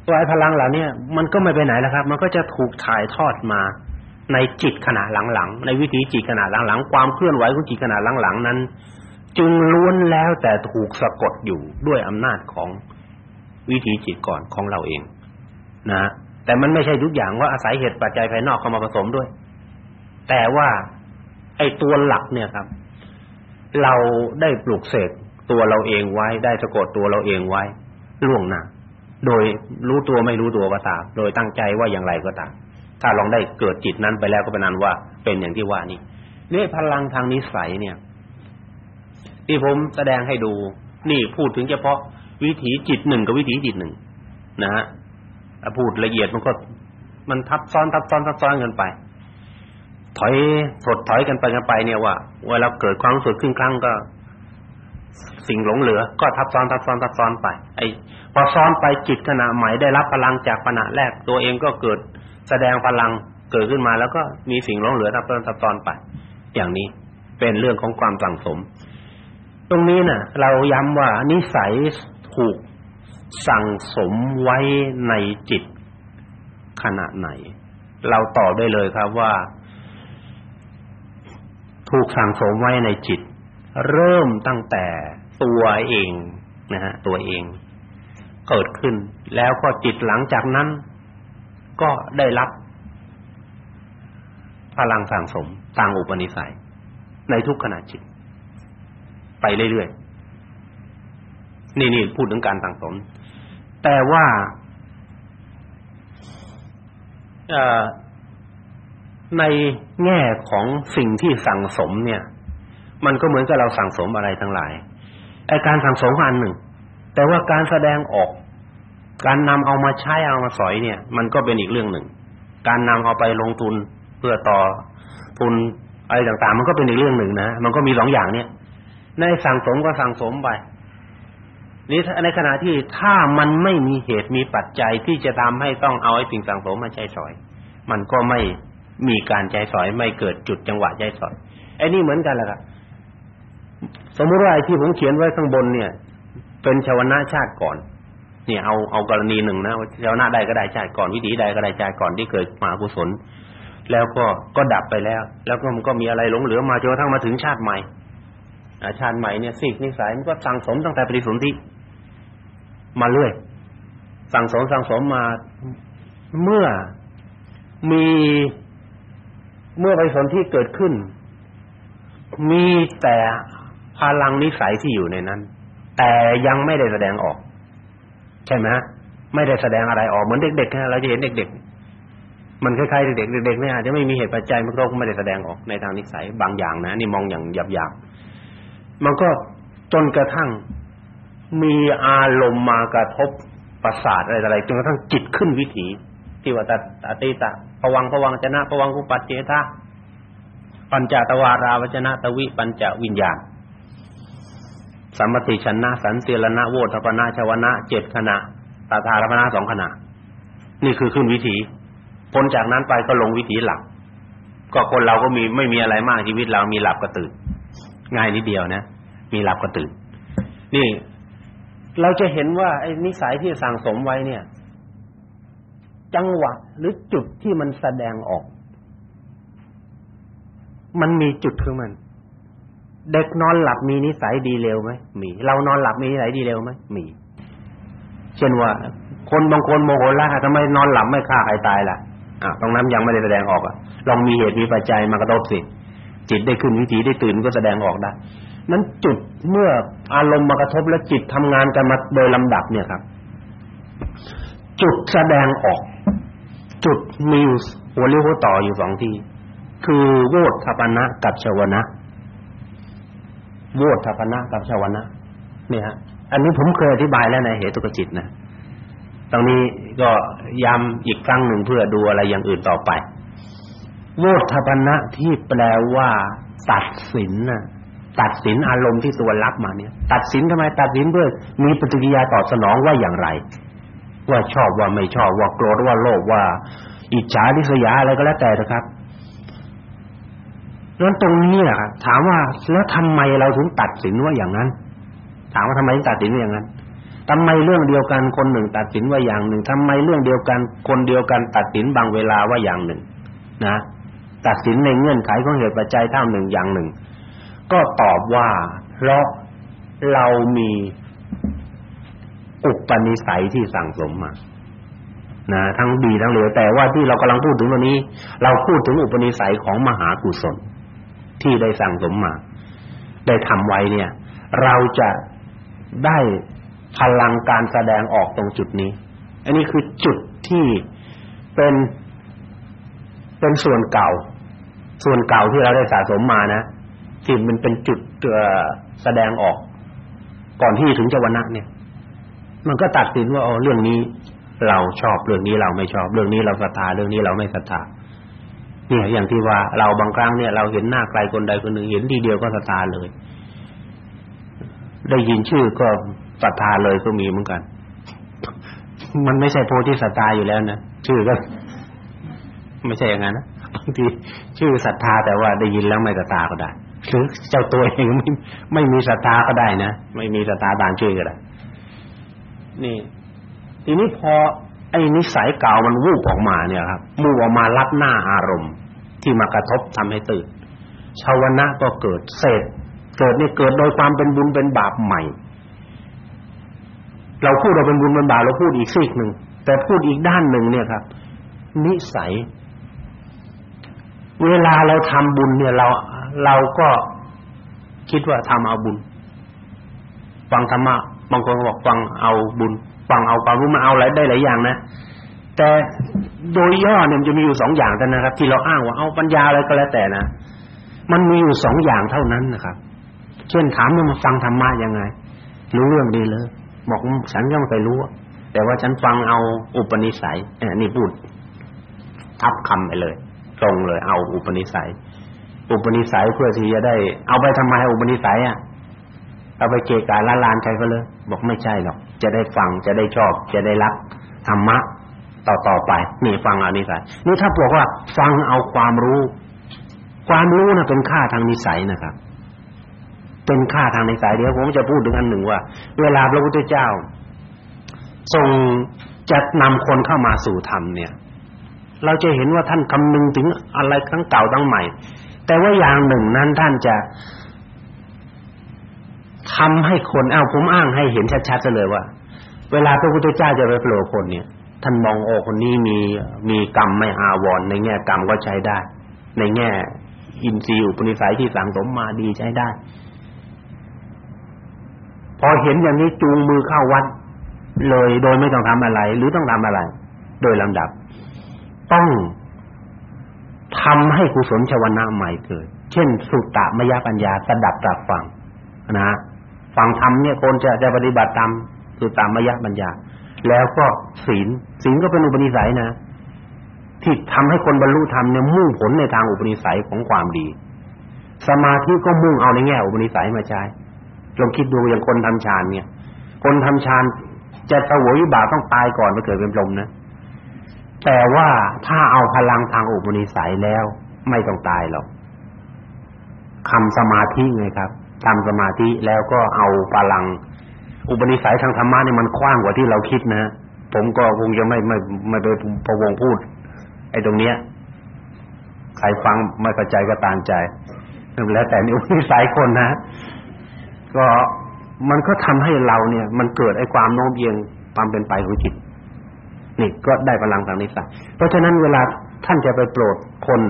ว่าไอ้พลังเหล่านี้มันก็ไม่ไปไหนแล้วครับ มันก็จะถูกถ่ายทอดมาในจิตขณะหลังๆในวิถีจิตขณะหลังๆความเคลื่อนไหวของจิตขณะหลังๆนั้น จึงล้วนแล้วแต่ถูกสะกดอยู่ด้วยอำนาจของวิถีจิตก่อนของเราเองนะแต่มันไม่ใช่ทุกอย่างว่าอาศัยเหตุปัจจัยภายนอกเข้ามาผสมด้วย แต่ว่า ไอ้ตัวหลักเนี่ยครับ เราได้ปลูกเสกตัวเราเองไว้ ได้สะกดตัวเราเองไว้ ล่วงหน้าโดยรู้ตัวไม่รู้ตัวก็ตามโดยตั้งใจว่าอย่างไรก็ตามถ้าลองได้เกิดจิตนั้นไปแล้วก็เป็นนั้นว่า เป็นอย่างที่ว่านี่นี่พลังทางนิสัยเนี่ย ที่ผมแสดงให้ดู นี่พูดถึงเฉพาะวิถีจิตหนึ่งกับวิถีจิตหนึ่งนะฮะพูดละเอียดมันก็มันทับซ้อนทับซ้อนทับซ้อนกันไป ถอยสดถอยกันไปกันไปเนี่ยว่าเวลาเกิดความรู้สึกขึ้นครั้งก็ สิ่งหลงเหลือ ก็ทับซ้อนทับซ้อนทับซ้อนไป ไอ้พอซ้อนไปจิตขณะใหม่ได้รับพลังจากขณะแรก ตัวเองก็เกิดแสดงพลังเกิดขึ้นมาแล้วก็มีสิ่งหลงเหลือทับซ้อนทับซ้อนไป อย่างนี้เป็นเรื่องของความสั่งสม ตรงนี้น่ะ เราย้ำว่านิสัยถูกสั่งสมไว้ในจิตขณะไหน เราตอบได้เลยครับว่า ถูกสั่งสมไว้ในจิต เริ่มตั้งแต่ตัวเองนะฮะตัวเอง เกิดขึ้น แล้วก็จิตหลังจากนั้น ก็ได้รับ พลังสั่งสมตามอุปนิสัย ในทุกขณะจิต ไปเรื่อยๆนี่นี่พูดถึงการสั่งสม แต่ว่า ในแง่ของสิ่งที่สั่งสมเนี่ย มันก็เหมือนกับเราสั่งสมอะไรทั้งหลายไอ้การสั่งสมอันหนึ่ง แต่ว่าการแสดงออก การนำเอามาใช้เอามาสอยเนี่ย มันก็เป็นอีกเรื่องหนึ่ง การนำเอาไปลงทุนเพื่อต่อทุนอะไรต่างๆ มันก็เป็นอีกเรื่องหนึ่งนะมันก็มีสองอย่างเนี่ย ในสั่งสมก็สั่งสมไปนี่ในขณะที่ถ้ามันไม่มีเหตุมีปัจจัยที่จะทำให้ต้องเอาไอ้สิ่งสั่งสมมาใช้สอย มันก็ไม่ มีการใช้สอยไม่เกิดจุดจังหวะใช้สอยไอ้นี่เหมือนกันแหละครับสมมุติว่าไอ้ที่ผมเขียนไว้ข้างบนเนี่ย เป็นชาวนาชาติก่อนเนี่ยเอาเอากรณีหนึ่งนะชาวนาใดก็ได้ชาติก่อนวิถีใดก็ได้ชาติก่อนที่เกิดมากุศล แล้วก็ก็ดับไปแล้ว แล้วก็มันก็มีอะไรหลงเหลือมาจนกระทั่งมาถึงชาติใหม่ชาติใหม่เนี่ยสิ่งนิสัยมันก็สั่งสมตั้งแต่ปฏิสนธิมาเรื่อยสั่งสมสั่งสมมาเมื่อมี เมื่อไปสนที่เกิดขึ้น มีแต่พลังนิสัยที่อยู่ในนั้น แต่ยังไม่ได้แสดงออก ใช่ไหมไม่ได้แสดงอะไรออกเหมือนเด็กๆนะเราจะเห็นเด็ก ๆ มันคล้ายๆเด็กๆเด็กๆเนี่ยอาจจะไม่มีเหตุปัจจัยมันก็ไม่ได้แสดงออกในทางนิสัยบางอย่างนะนี่มองอย่างหยาบๆมันก็จนกระทั่งมีอารมณ์มากระทบประสาทอะไรอะไรจนกระทั่งจิตขึ้นวิถีที่ว่าตัตติตะ ภวังภวังจนะภวังกุปัจเจทะปัญจตวาราวจนะตวิปัญจวิญญาณสัมมติชนะ สันเตลนะโวทปนะชวนะเจ็ดขณะตาธารพนะสองขณะ นี่คือขึ้นวิถีพ้นจากนั้นไปก็ลงวิถีหลับก็คนเราก็มีไม่มีอะไรมากชีวิตเรามีหลับก็ตื่นง่ายนิดเดียวนะ มีหลับก็ตื่นนี่ เราจะเห็นว่าไอ้นิสัยที่สั่งสมไว้เนี่ย จังหวะหรือจุดที่มันแสดงออก มันมีจุดของมัน เด็กนอนหลับมีนิสัยดีเร็วไหมมี เรานอนหลับมีนิสัยดีเร็วไหมมี เช่นว่า คนบางคนโมโหละทำไมนอนหลับไม่ฆ่าใครตายล่ะอะตรงนั้นยังไม่ได้แสดงออกอะลองมีเหตุมีปัจจัยมากระทบสิจิตได้ขึ้นวิถีได้ตื่นก็แสดงออกได้นั้นจุดเมื่ออารมณ์มากระทบแล้วจิตทำงานกันมาโดยลำดับเนี่ยครับ จุดแสดงออก จุดมีหัวเรียวหัวต่ออยู่สองที่ คือโวทปนะกับชวนะโวทปนะกับชวนะเนี่ยฮะอันนี้ผมเคยอธิบายแล้วในเหตุกจิตนะตรงนี้ก็ย้ำอีกครั้งหนึ่งเพื่อดูอะไรอย่างอื่นต่อไปโวทปนะที่แปลว่า ตัดสินน่ะตัดสินอารมณ์ที่ตัวรับมาเนี่ย ตัดสินทำไมตัดสินเพื่อมีปฏิกิริยาตอบสนองว่าอย่างไร ว่าชอบว่าไม่ชอบว่าโกรธว่าโลภว่า อิจฉาริษยาอะไรก็แล้วแต่นะครับนั้นตรงนี้แหละถามว่าแล้วทำไมเราถึงตัดสินว่าอย่างนั้น ถามว่าทำไมถึงตัดสินว่าอย่างนั้นทำไมเรื่องเดียวกันคนหนึ่งตัดสินว่าอย่างหนึ่งทำไมเรื่องเดียวกันคนเดียวกันตัดสินบางเวลาว่าอย่างหนึ่ง นะ ตัดสินในเงื่อนไขของเหตุปัจจัยเท่าหนึ่งอย่างหนึ่ง ก็ตอบว่าเพราะเรามี อุปนิสัยที่สั่งสมมานะทั้งดีทั้งเลวแต่ว่าที่เรากำลังพูดถึงตรงนี้ เราพูดถึงอุปนิสัยของมหากุศลที่ได้สั่งสมมา ได้ทำไว้เนี่ย เราจะได้พลังการแสดงออกตรงจุดนี้ อันนี้คือจุดที่เป็นเป็นส่วนเก่า ส่วนเก่าที่เราได้สะสมมานะที่มันเป็นจุดแสดงออก ก่อนที่ถึงจวนะเนี่ย มันก็ตัดสินว่าอ๋อเรื่องนี้เราชอบเรื่องนี้เราไม่ชอบ เรื่องนี้เราศรัทธาเรื่องนี้เราไม่ศรัทธาเนี่ยอย่างที่ว่าเราบางครั้งเนี่ยเราเห็นหน้าใครคนใดคนหนึ่งเห็นทีเดียวก็ศรัทธาเลย ได้ยินชื่อก็ศรัทธาเลยก็มีเหมือนกัน มันไม่ใช่โพธิศรัทธาอยู่แล้วนะชื่อก็ ไม่ใช่อย่างนั้นนะบางทีชื่อศรัทธาแต่ว่าได้ยินแล้วไม่ศรัทธาก็ได้หรือเจ้าตัวเองไม่ไม่มีศรัทธาก็ได้นะไม่มีศรัทธาตามชื่อก็ได้ นี่ ทีนี้พอไอ้นิสัยเก่ามันวูบออกมาเนี่ยครับมูออกมารับหน้าอารมณ์ ที่มากระทบทำให้ตื่นชาวนะก็เกิดเศษเกิดนี่เกิดโดยความเป็นบุญเป็นบาปใหม่ เราพูดเราเป็นบุญเป็นบาปเราพูดอีกซีกหนึ่งแต่พูดอีกด้านหนึ่งเนี่ยครับ นิสัย เวลาเราทำบุญเนี่ยเราเราก็คิดว่าทำเอาบุญฟังธรรมะ บางคนบอกฟังเอาบุญฟังเอาความรู้มาเอาอะไรได้หลายอย่างนะแต่โดยย่อเนี่ยมันจะมีอยู่สองอย่างเท่านั้นครับ ที่เราอ้างว่าเอาปัญญาอะไรก็แล้วแต่นะมันมีอยู่สองอย่างเท่านั้นนะครับ เช่นถามว่ามาฟังธรรมะยังไง รู้เรื่องดีเลย บอกฉันก็ไม่เคยรู้ แต่ว่าฉันฟังเอาอุปนิสัยอนี่พูดทับคำไปเลย ตรงเลยเอาอุปนิสัย อุปนิสัยเพื่อที่จะได้ เอาไปทำไมอุปนิสัยอะ เอาไปเกะกะละลานใครก็เลย บอกไม่ใช่หรอก จะได้ฟังจะได้ชอบ จะได้รักธรรมะต่อต่อไปนี่ฟังเอานิสัยนี่ถ้าบอกว่าฟังเอาความรู้ ความรู้นะเป็นค่าทางนิสัยนะครับ เป็นค่าทางนิสัยเดี๋ยวผมจะพูดถึงอันหนึ่งว่า เวลาพระพุทธเจ้า ทรงจะนำคนเข้ามาสู่ธรรมเนี่ย เราจะเห็นว่าท่านคำนึงถึงอะไรทั้งเก่าทั้งใหม่ แต่ว่าอย่างหนึ่งนั้นท่านจะ ทำให้คนเอาผมอ้างให้เห็นชัดๆเลยว่า เวลาพระพุทธเจ้าจะไปโปรดคนเนี่ย ท่านมองโอ้คนนี้มีมีกรรมไม่อาวรในแง่กรรมก็ใช้ได้ ในแง่ อินทรีย์อุปนิสัยที่สั่งสมมาดีใช้ได้ พอเห็นอย่างนี้จูงมือเข้าวัด เลยโดยไม่ต้องทำอะไร หรือต้องทำอะไร โดยลำดับ ต้องทำให้กุศลชวนาใหม่เกิด เช่น สุตตะมยปัญญาสดับตรับฟังนะ ฟังธรรมเนี่ยคนจะจะปฏิบัติตามสุตตมยปัญญาแล้วก็ศีลศีลก็เป็นอุปนิสัยนะ ที่ทำให้คนบรรลุธรรมเนี่ยมุ่งผลในทางอุปนิสัยของความดี สมาธิก็มุ่งเอาในแง่อุปนิสัยมาใช้ลองคิดดูอย่างคนทำฌานเนี่ย คนทำฌานจะเสวยวิบากต้องตายก่อนมาเกิดเป็นพรหมนะแต่ว่าถ้าเอาพลังทางอุปนิสัยแล้ว ไม่ต้องตายหรอกทำสมาธิไงครับ ทำสมาธิแล้วก็เอาพลัง อุปนิสัยทางธรรมะนี่มันกว้างกว่าที่เราคิดนะ ผมก็คงจะไม่ไม่ไม่ไปพะวงพูด ไอ้ตรงเนี้ยใครฟังไม่เข้าใจก็ตามใจแล้วแต่นิสัยคนนะ ก็มันก็ทำให้เราเนี่ย มันเกิดไอ้ความโน้มเอียงความเป็นไปของจิตนี่ก็ได้พลังทางนิสัยเพราะฉะนั้นเวลาท่านจะไปโปรดคน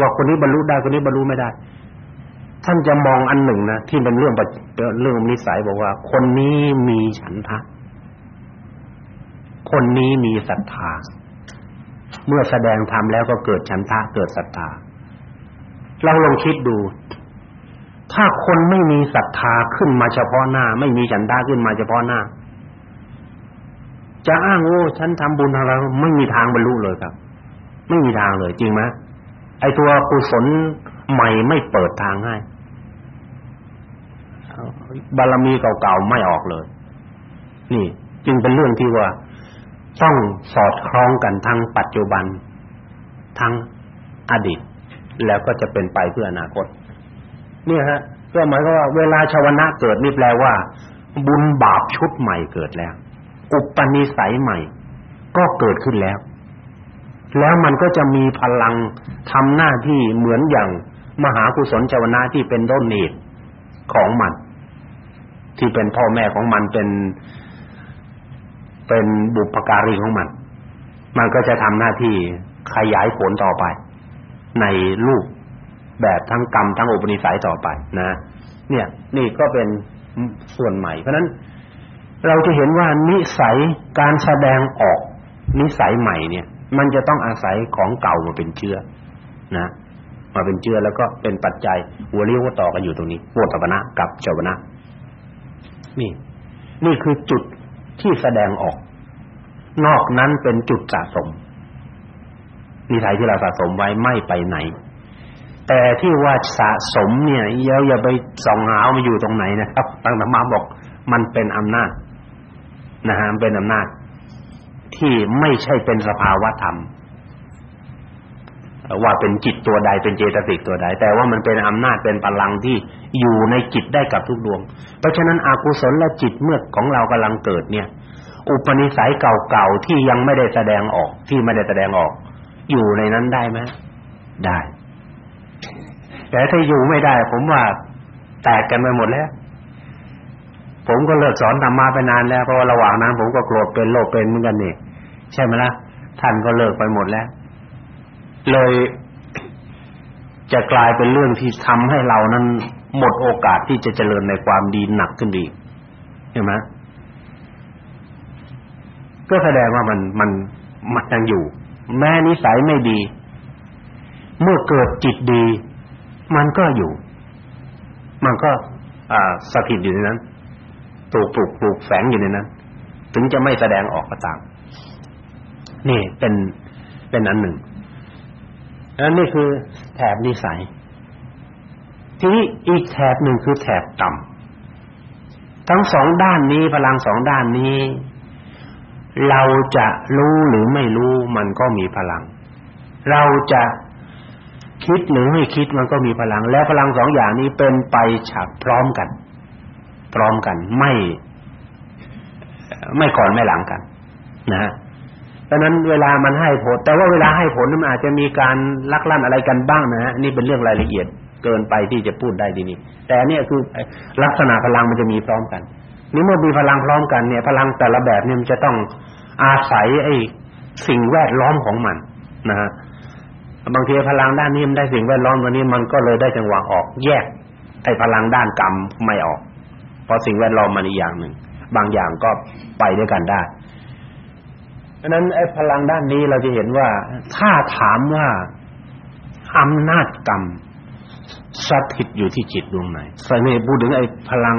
ว่าคนนี้บรรลุได้คนนี้บรรลุไม่ได้ ท่านจะมองอันหนึ่งนะที่เป็นเรื่องเรื่องนิสัยบอกว่า คนนี้มีฉันทะ คนนี้มีศรัทธา เมื่อแสดงธรรมแล้วก็เกิดฉันทะเกิดศรัทธา เราลองคิดดู ถ้าคนไม่มีศรัทธาขึ้นมาเฉพาะหน้า ไม่มีฉันทะขึ้นมาเฉพาะหน้า จะอ้างโอ้ฉันทำบุญอะไรไม่มีทางบรรลุเลยครับ ไม่มีทางเลยจริงไหมไอตัวกุศลใหม่ไม่เปิดทางให้ บารมีเก่าๆไม่ออกเลย นี่ จึงเป็นเรื่องที่ว่าต้องสอดคล้องกันทั้งปัจจุบัน ทั้งอดีต แล้วก็จะเป็นไปเพื่ออนาคต เนี่ยฮะก็หมายความว่าเวลาชาวนะเกิดนี่แปลว่า บุญบาปชุดใหม่เกิดแล้ว อุปนิสัยใหม่ ก็เกิดขึ้นแล้ว แล้วมันก็จะมีพลังทำหน้าที่เหมือนอย่างมหากุศลชาวนะที่เป็นต้นเหตุของมัน ที่เป็นพ่อแม่ของมันเป็น เป็นบุพการีของมัน มันก็จะทำหน้าที่ขยายผลต่อไป ในรูปแบบทั้งกรรมทั้งอุปนิสัยต่อไปนะ เนี่ย นี่ก็เป็นส่วนใหม่ เพราะนั้น เราจะเห็นว่านิสัยการแสดงออก นิสัยใหม่เนี่ย มันจะต้องอาศัยของเก่ามาเป็นเชื้อ นะมาเป็นเชื้อแล้วก็เป็นปัจจัยหัวเรียวต่อกันอยู่ตรงนี้โวตปนะกับเจวนะ นี่นี่คือจุดที่แสดงออก นอกนั้นเป็นจุดสะสมนิสัยที่เราสะสมไว้ไม่ไปไหน แต่ที่ว่าสะสมเนี่ยเยอะอย่าไปส่องหามาอยู่ตรงไหนนะครับตั้งแต่มาบอก มันเป็นอำนาจนะฮะเป็นอำนาจ ที่ไม่ใช่เป็นสภาวะธรรมว่าเป็นจิตตัวใดเป็นเจตสิกตัวใด แต่ว่ามันเป็นอำนาจเป็นพลังที่ อยู่ในจิตได้กับทุกดวง เพราะฉะนั้นอกุศลและจิตเมื่อของเรากำลังเกิดเนี่ย อุปนิสัยเก่าๆที่ยังไม่ได้แสดงออก ที่ไม่ได้แสดงออก อยู่ในนั้นได้ไหมได้ แต่ถ้าอยู่ไม่ได้ ผมว่าแตกกันไปหมดแล้ว ผมก็เลิกสอนธรรมะไปนานแล้วเพราะว่าระหว่างนั้นผมก็โกรธเป็นโลภเป็นเหมือนกันนี่ใช่ไหมล่ะท่านก็เลิกไปหมดแล้ว เลยจะกลายเป็นเรื่องที่ทำให้เรานั้น หมดโอกาสที่จะเจริญในความดีหนักขึ้นอีกเห็นไหมก็แสดงว่ามันมันมันยังอยู่ แม้นิสัยไม่ดี เมื่อเกิดจิตดี มันก็อยู่ มันก็อ่าสถิตอยู่ในนั้นปลูกปลูกปลูกแฝงอยู่ในนั้น ถึงจะไม่แสดงออกก็ตามนี่เป็นเป็นอันหนึ่งอันนี้คือแถบนิสัย ทีนี้อีกแถบหนึ่งคือแถบต่ำทั้งสองด้านนี้พลังสองด้านนี้ เราจะรู้หรือไม่รู้มันก็มีพลัง เราจะคิดหรือไม่คิดมันก็มีพลัง แล้วพลังสองอย่างนี้เป็นไปฉับพร้อมกัน พร้อมกันไม่ ไม่ก่อนไม่หลังกัน นะฮะราะนั้นเวลามันให้ผล แต่ว่าเวลาให้ผลมันอาจจะมีการลักลั่นอะไรกันบ้างนะฮะนี่เป็นเรื่องรายละเอียด เกินไปที่จะพูดได้ทีนี้แต่เนี่ยคือลักษณะพลังมันจะมีพร้อมกัน นี่เมื่อมีพลังพร้อมกันเนี่ย พลังแต่ละแบบเนี่ยมันจะต้องอาศัยไอ้สิ่งแวดล้อมของมันนะฮะบางทีพลังด้านนี้มันได้สิ่งแวดล้อมตัวนี้มันก็เลยได้จังหวะออกแยก ไอ้พลังด้านกรรมไม่ออก เพราะสิ่งแวดล้อมมันอีกอย่างหนึ่งบางอย่างก็ไปด้วยกันได้ฉะนั้นไอ้พลังด้านนี้เราจะเห็นว่าถ้าถามว่าอำนาจกรรม สถิตอยู่ที่จิตดวงไหนสนี่พูดถึงไอ้พลัง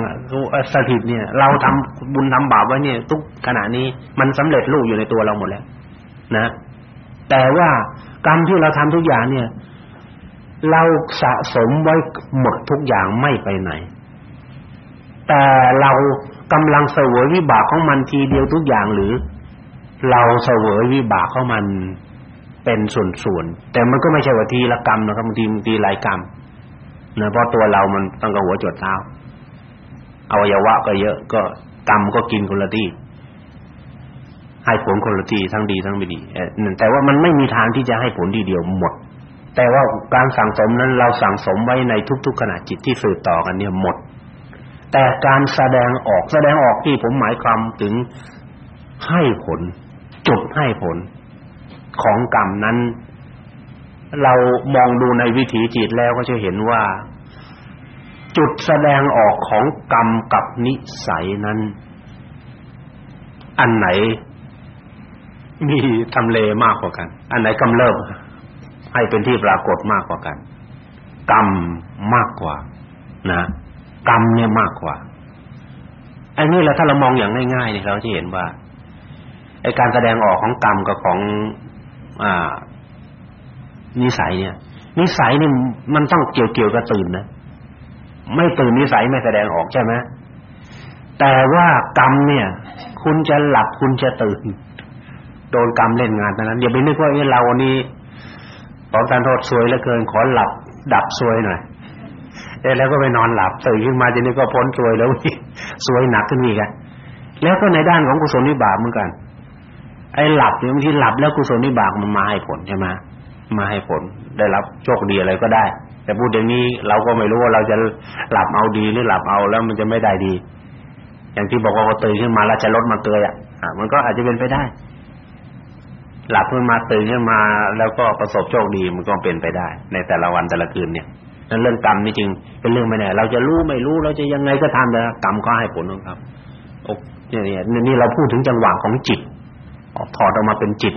สถิตเนี่ย เราทำบุญทำบาปไว้เนี่ย ทุกขณะนี้มันสำเร็จรูปอยู่ในตัวเราหมดแล้ว นะ แต่ว่ากรรมที่เราทำทุกอย่างเนี่ย เราสะสมไว้หมดทุกอย่างไม่ไปไหน แต่เรากำลังเสวยวิบากของมันทีเดียวทุกอย่างหรือ เราเสวยวิบากของมันเป็นส่วนๆแต่มันก็ไม่ใช่ว่าทีละกรรมนะครับบางทีบางทีหลายกรรม นะเพราะตัวเรามันตั้งแต่หัวจดเท้าอวัยวะก็เยอะ ก็กรรมก็กินคนละที่ให้ผลคนละที่ทั้งดีทั้งไม่ดีแต่ว่ามันไม่มีทางที่จะให้ผลทีเดียวหมด แต่ว่าการสั่งสมนั้นเราสั่งสมไว้ในทุก ๆ ขณะจิตที่สืบต่อกันเนี่ยหมด แต่การแสดงออกแสดงออกที่ผมหมายความถึงให้ผลจุดให้ผลของกรรมนั้น เรามองดูในวิถีจิตแล้วก็จะเห็นว่า จุดแสดงออกของกรรมกับนิสัยนั้น อันไหน มีทำเลมากกว่ากัน อันไหนกำเริบให้เป็นที่ปรากฏมากกว่ากัน กรรมมากกว่า นะกรรมเนี่ยมากกว่าไอ้นี่แหละถ้าเรามองอย่างง่ายๆเนี่ยเราจะเห็นว่าไอ้การแสดงออกของกรรมกับของ อ่า นิสัยเนี่ยนิสัยนี่มันต้องเกี่ยวเกี่ยวกับตื่นนะไม่ตื่นนิสัยไม่แสดงออกใช่ไหมแต่ว่ากรรมเนี่ย คุณจะหลับคุณจะตื่นโดนกรรมเล่นงานนั้นอย่าไปนึกว่าเรานี่ขอการโทษซวยเหลือเกินขอหลับ ดับซวยหน่อยแล้วก็ไปนอนหลับตื่นขึ้นมาจะนึกว่าพ้นซวยแล้วซวยหนักขึ้นอีกอะแล้วก็ในด้านของกุศลวิบากเหมือนกัน ไอ้หลับเนี่ยบางทีหลับแล้วกุศลวิบากมันมาให้ผลใช่ไหม มาให้ผล ได้รับโชคดีอะไรก็ได้ แต่พูดอย่างนี้เราก็ไม่รู้ว่าเราจะหลับเอาดีหรือหลับเอาแล้วมันจะไม่ได้ดี อย่างที่บอกว่าตื่นขึ้นมาแล้วจะลดมาเกยอะมันก็อาจจะเป็นไปได้ หลับขึ้นมาตื่นขึ้นมา แล้วก็ประสบโชคดีมันก็เป็นไปได้ ในแต่ละวันแต่ละคืนเนี่ยนั้นเรื่องกรรมนี่จริง เป็นเรื่องไม่แน่เราจะรู้ไม่รู้เราจะยังไงก็ทำแต่กรรมก็ให้ผลนะครับโอ้เนี่ยนี่เราพูดถึงจังหวะของจิตถอดออกมาเป็นจิต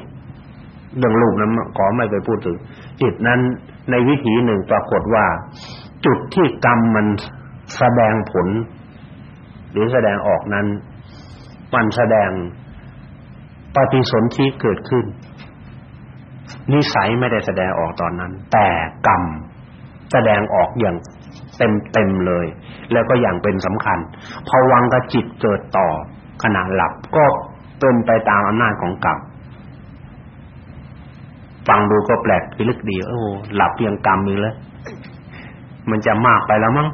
เรื่องรูปนั้นขอไม่ไปพูดถึงจิตนั้นในวิถีหนึ่งปรากฏว่า จุดที่กรรมมันแสดงผล หรือแสดงออกนั้น มันแสดงปฏิสนธิเกิดขึ้น นิสัยไม่ได้แสดงออกตอนนั้น แต่กรรมแสดงออกอย่างเต็มๆเลย แล้วก็อย่างเป็นสำคัญพอวังกจิตเกิดต่อขณะหลับก็เป็นไปตามอำนาจของกรรม ฟังดูก็แปลกพิลึกดีโอ้หลับเพียงกรรมอีกแล้วมันจะมากไปแล้วมั้ง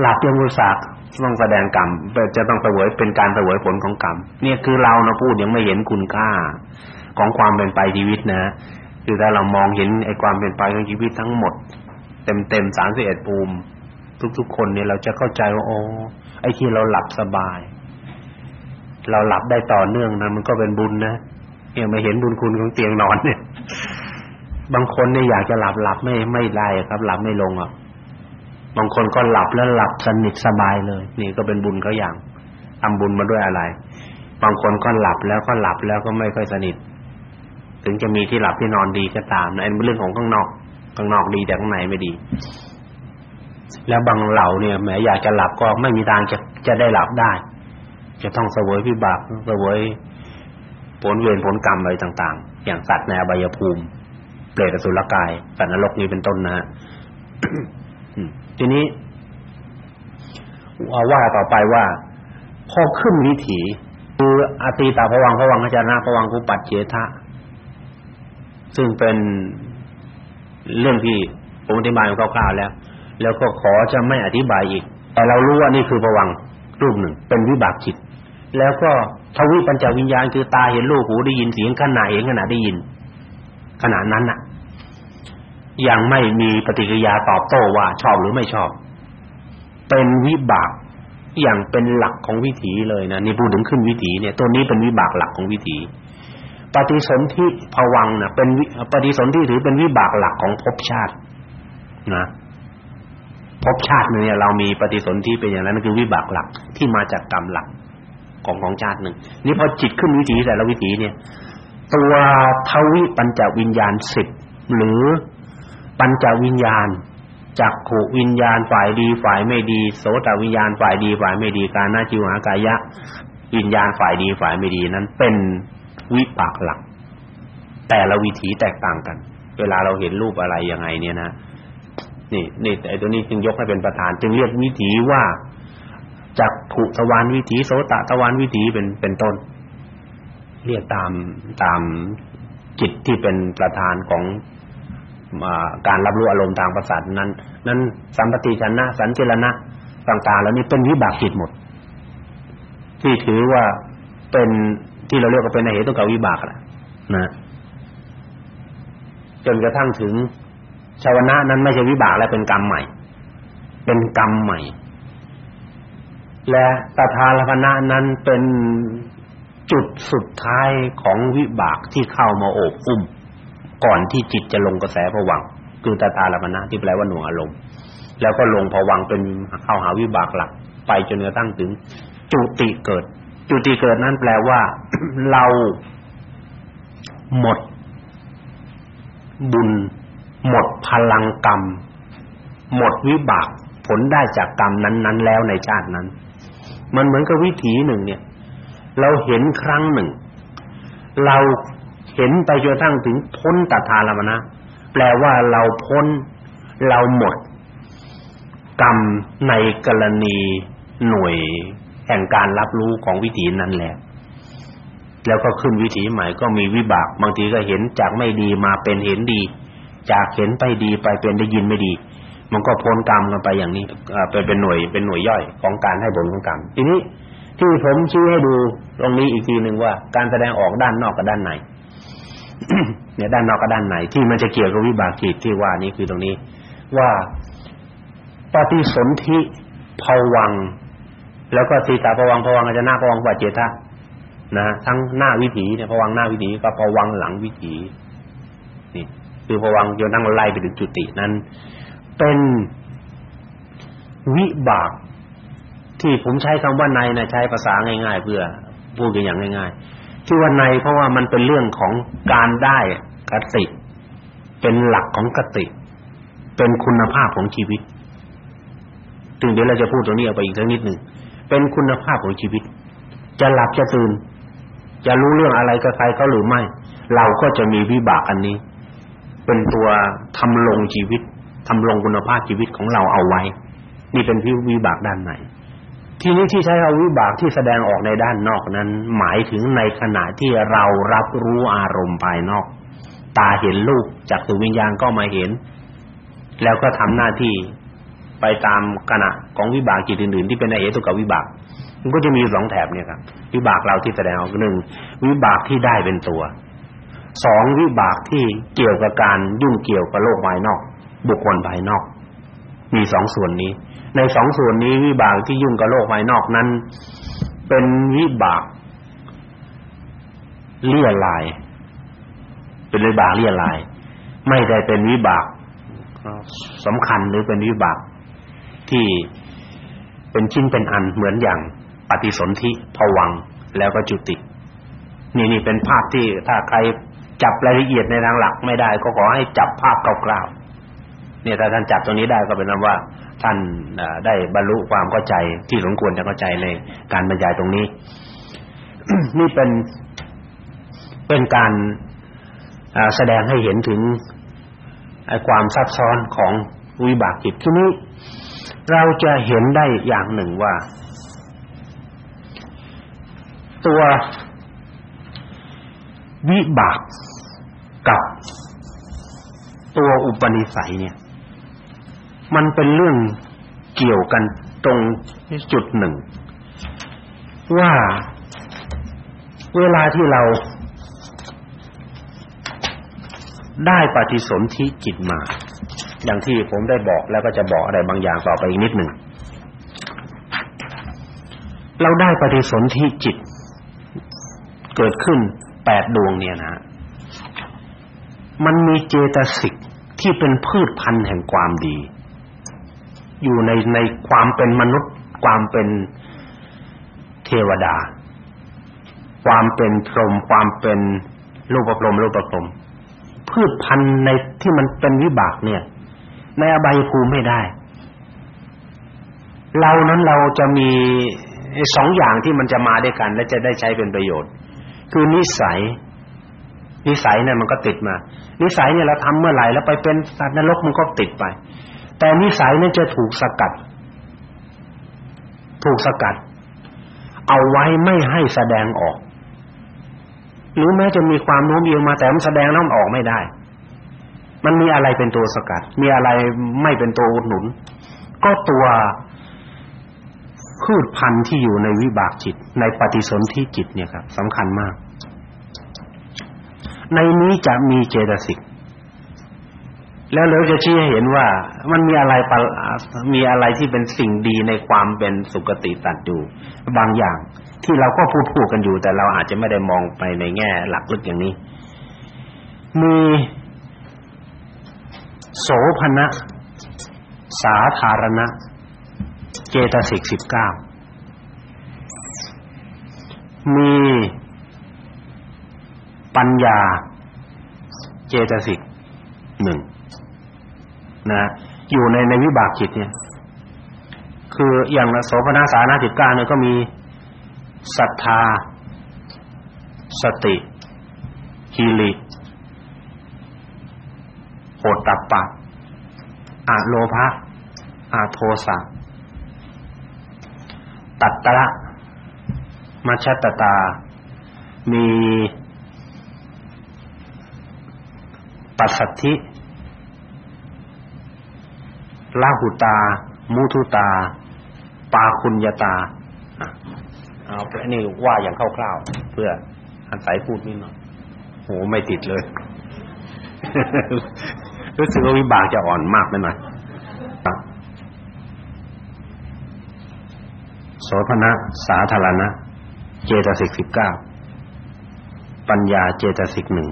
หลับเพียงอุตสาห์ต้องแสดงกรรมจะต้องเสวยเป็นการเสวยผลของกรรมเนี่ยคือเรานะพูดยังไม่เห็นคุณค่าของความเป็นไปชีวิตนะคือถ้าเรามองเห็นไอ้ความเป็นไปของชีวิตทั้งหมด เต็มๆ31ภูมิทุกๆคนเนี่ยเราจะเข้าใจว่าโอ้ไอ้ที่เราหลับสบาย เราหลับได้ต่อเนื่องนะมันก็เป็นบุญนะ ยังไม่เห็นบุญคุณของเตียงนอนเนี่ย บางคนเนี่ยอยากจะหลับหลับไม่ไม่ได้ครับหลับไม่ลงอะบางคนก็หลับแล้วหลับสนิทสบายเลย นี่ก็เป็นบุญเขาอย่างทำบุญมาด้วยอะไร บางคนก็หลับแล้วก็หลับแล้วก็ไม่ค่อยสนิท ถึงจะมีที่หลับที่นอนดีก็ตามนะเป็นเรื่องของข้างนอก ข้างนอกดีแต่ข้างในไม่ดี แล้วบางเหล่าเนี่ยแม้อยากจะหลับก็ไม่มีทางจะจะได้หลับได้ จะต้องเสวยวิบากเสวย ผลเวรผลกรรมอะไรต่างๆ อย่างสัตว์ในอบายภูมิเปรตอสุรกายสัตว์นรกนี้เป็นต้นนะฮะทีนี้ว่าต่อไปว่า พอขึ้นวิถีคืออตีตาภวังภวังขจานะภวังคุปัจเจทะซึ่งเป็นเรื่องที่ผมอธิบายคร่าวๆแล้ว แล้วก็ขอจะไม่อธิบายอีก แต่เรารู้ว่านี่คือภวังรูปหนึ่ง เป็นวิบากจิต แล้วก็ทวิปัญจวิญญาณคือตาเห็นรูปหูได้ยินเสียงขณะเห็นขณะได้ยินขณะนั้นน่ะ ยังไม่มีปฏิกิริยาตอบโต้ว่าชอบหรือไม่ชอบ เป็นวิบากอย่างเป็นหลักของวิถีเลยนะนี่พูดถึงขึ้นวิถีเนี่ยตัวนี้เป็นวิบากหลักของวิถี ปฏิสนธิภวังนะเป็นปฏิสนธิถือเป็นวิบากหลักของภพชาติ นะภพชาติเนี่ยเรามีปฏิสนธิเป็นอย่างนั้นคือวิบากหลักที่มาจากกรรมหลัก ของของชาติหนึ่งนี่พอจิตขึ้นวิถีแต่ละวิถีเนี่ย ตัวทวิปัญจวิญญาณสิบหรือปัญจวิญญาณจักขุวิญญาณฝ่ายดีฝ่ายไม่ดี โสตวิญญาณฝ่ายดีฝ่ายไม่ดี กานาจิวหากายะ วิญญาณฝ่ายดีฝ่ายไม่ดีนั้นเป็นวิปากหลัก แต่ละวิถีแตกต่างกัน เวลาเราเห็นรูปอะไรยังไงเนี่ยนะนี่นี่ไอ้ตัวนี้จึงยกให้เป็นประธาน จึงเรียกวิถีว่า จักขุทวารวิถีโสตทวารวิถีเป็นเป็นต้น เรียกตามตามจิตที่เป็นประธานของการรับรู้อารมณ์ทางประสาทนั้น นั้นสัมปติชนะ สัญจรณะต่างๆแล้วนี่เป็นวิบากจิตหมด ที่ถือว่าเป็นที่เราเรียกว่าเป็นเหตุกับวิบากแหละนะจนกระทั่งถึงชาวนะนั้นไม่ใช่วิบากแล้วเป็นกรรมใหม่ เป็นกรรมใหม่ และตถาลพนะนั้นเป็นจุดสุดท้ายของวิบากที่เข้ามาโอบอุ้ม ก่อนที่จิตจะลงกระแสผวังคือตถาลพนะที่แปลว่าหน่วงอารมณ์ แล้วก็ลงผวังเป็นเข้าหาวิบากหลัก ไปจนกระทั่งถึงจุติเกิด จุติเกิดนั้นแปลว่าเราหมด บุญ หมดพลังกรรม หมดวิบากผลได้จากกรรมนั้น ๆ แล้วในชาตินั้น มันเหมือนกับวิถีหนึ่ง เนี่ย เราเห็นครั้งหนึ่ง เราเห็นไปจนกระทั่งถึงพ้นตถาลมนะแปลว่าเราพ้น เราหมด กรรมในกรณีหน่วยแห่งการรับรู้ของวิถีนั้นแหละ แล้วก็ขึ้นวิถีใหม่ก็มีวิบาก บางทีก็เห็นจากไม่ดีมาเป็นเห็นดี จากเห็นไปดีไปเป็นได้ยินไม่ดี มันก็พ้นกรรมกันไปอย่างนี้เป็นเป็นหน่วยเป็นหน่วยย่อยของการให้ผลของกรรมทีนี้ที่ผมชี้ให้ดูตรงนี้อีกทีหนึ่งว่า การแสดงออกด้านนอกกับด้านในเนี่ยด้านนอกกับด้านในที่มันจะเกี่ยวกับวิบากจิตที่ว่านี้คือตรงนี้ ว่าปฏิสนธิภวัง แล้วก็สีตาภวังภวังอาจจะหน้าภวังปัจเจทะนะทั้งหน้าวิถีเนี่ยภวังหน้าวิถีกับภวังหลังวิถีนี่คือภวังจนทั้งไล่ไปถึงจุตินั้น เป็นวิบาก ที่ผมใช้คำว่าในนะใช้ภาษาง่าย ๆ เพื่อพูดกันอย่างง่าย ๆ ที่ว่าในเพราะว่ามันเป็นเรื่องของการได้กติเป็นหลักของกติ เป็นคุณภาพของชีวิตถึงเดี๋ยวเราจะพูดตรงนี้ออกไปอีกสักนิดหนึ่งเป็นคุณภาพของชีวิต จะหลับจะตื่น จะรู้เรื่องอะไรกับใครเขาหรือไม่ เราก็จะมีวิบากอันนี้ เป็นตัวทำลงชีวิต ทำลงคุณภาพชีวิตของเราเอาไว้ นี่เป็นวิบากด้านในทีนี้ที่ใช้เอาวิบากที่แสดงออกในด้านนอกนั้น หมายถึงในขณะที่เรารับรู้อารมณ์ภายนอก ตาเห็นรูปจากตัววิญญาณก็มาเห็น แล้วก็ทำหน้าที่ไปตามขณะของวิบากจิตอื่นๆที่เป็นอเหตุกับวิบาก มันก็จะมีสองแถบเนี่ยครับวิบากเราที่แสดงออกหนึ่งวิบากที่ได้เป็นตัวสองวิบากที่เกี่ยวกับการยุ่งเกี่ยวกับโลกภายนอก บุคคลภายนอก มีสองส่วนนี้ ในสองส่วนนี้วิบากที่ยุ่งกับโลกภายนอกนั้น เป็นวิบากเลี่ยลาย เป็นวิบากเลี่ยลาย ไม่ได้เป็นวิบากสำคัญหรือเป็นวิบากที่เป็นชิ้นเป็นอันเหมือนอย่างปฏิสนธิภวังแล้วก็จุติ นี่นี่เป็นภาพที่ถ้าใครจับรายละเอียดในทางหลักไม่ได้ก็ขอให้จับภาพคร่าวๆ เนี่ยถ้าท่านจับตรงนี้ได้ก็เป็นว่า ท่านได้บรรลุความเข้าใจที่สมควรจะเข้าใจในการบรรยายตรงนี้ นี่เป็นเป็นการแสดงให้เห็นถึงความซับซ้อนของวิบากจิตที่นี้ เราจะเห็นได้อย่างหนึ่งว่า ตัววิบากกับตัวอุปนิสัยเนี่ย มันเป็นเรื่องเกี่ยวกันตรงจุดหนึ่ง ว่าเวลาที่เราได้ปฏิสนธิจิตมา อย่างที่ผมได้บอกแล้วก็จะบอกอะไรบางอย่างต่อไปอีกนิดหนึ่ง เราได้ปฏิสนธิจิต เกิดขึ้นแปดดวงเนี่ยนะ มันมีเจตสิกที่เป็นพืชพันธุ์แห่งความดี อยู่ในในความเป็นมนุษย์ ความเป็นเทวดา ความเป็นพรหมความเป็นรูปพรหมรูปพรหมพืชพันธุ์ในที่มันเป็นวิบากเนี่ย ในอบายภูมิไม่ได้ เรานั้นเราจะมีสองอย่างที่มันจะมาด้วยกัน และจะได้ใช้เป็นประโยชน์ คือนิสัย นิสัยเนี่ยมันก็ติดมา นิสัยเนี่ยเราทำเมื่อไหร่แล้วไปเป็นสัตว์นรกมันก็ติดไป แต่นิสัยนั้นจะถูกสกัด ถูกสกัด เอาไว้ไม่ให้แสดงออก หรือแม้จะมีความโน้มเอียงมาแต่มันแสดงแล้วมันออกไม่ได้ มันมีอะไรเป็นตัวสกัด มีอะไรไม่เป็นตัวอุดหนุน ก็ตัวพืชพันธุ์ที่อยู่ในวิบากจิต ในปฏิสนธิจิตเนี่ยครับสำคัญมาก ในนี้จะมีเจตสิก แล้วเราจะชี้ให้เห็นว่ามันมีอะไรมีอะไรที่เป็นสิ่งดีในความเป็นสุคติตัดอยู่บางอย่าง ที่เราก็พูดพูดกันอยู่ แต่เราอาจจะไม่ได้มองไปในแง่หลักลึกอย่างนี้ มีโสภณะสาธารณะ เจตสิกสิบเก้ามีปัญญา เจตสิกหนึ่ง นะอยู่ในในวิบากจิตเนี่ยคืออย่างโสภณะสาธารณะสิกาเนี่ยก็มีศรัทธา สติฮิริโหตตัปปะอาโลภะอาโทสะตัตตะมัชตตา มีปัสสัทธิ ลาหุตา มุทุตา ปาคุญญตาเอาแค่นี้ว่าอย่างคร่าวๆเพื่ออาศัยพูดนิดหน่อยโหไม่ติดเลย รู้สึกว่าวิบากจะอ่อนมากไปหน่อยโสภณะสาธารณะ เจตสิกสิบเก้าปัญญาเจตสิกหนึ่ง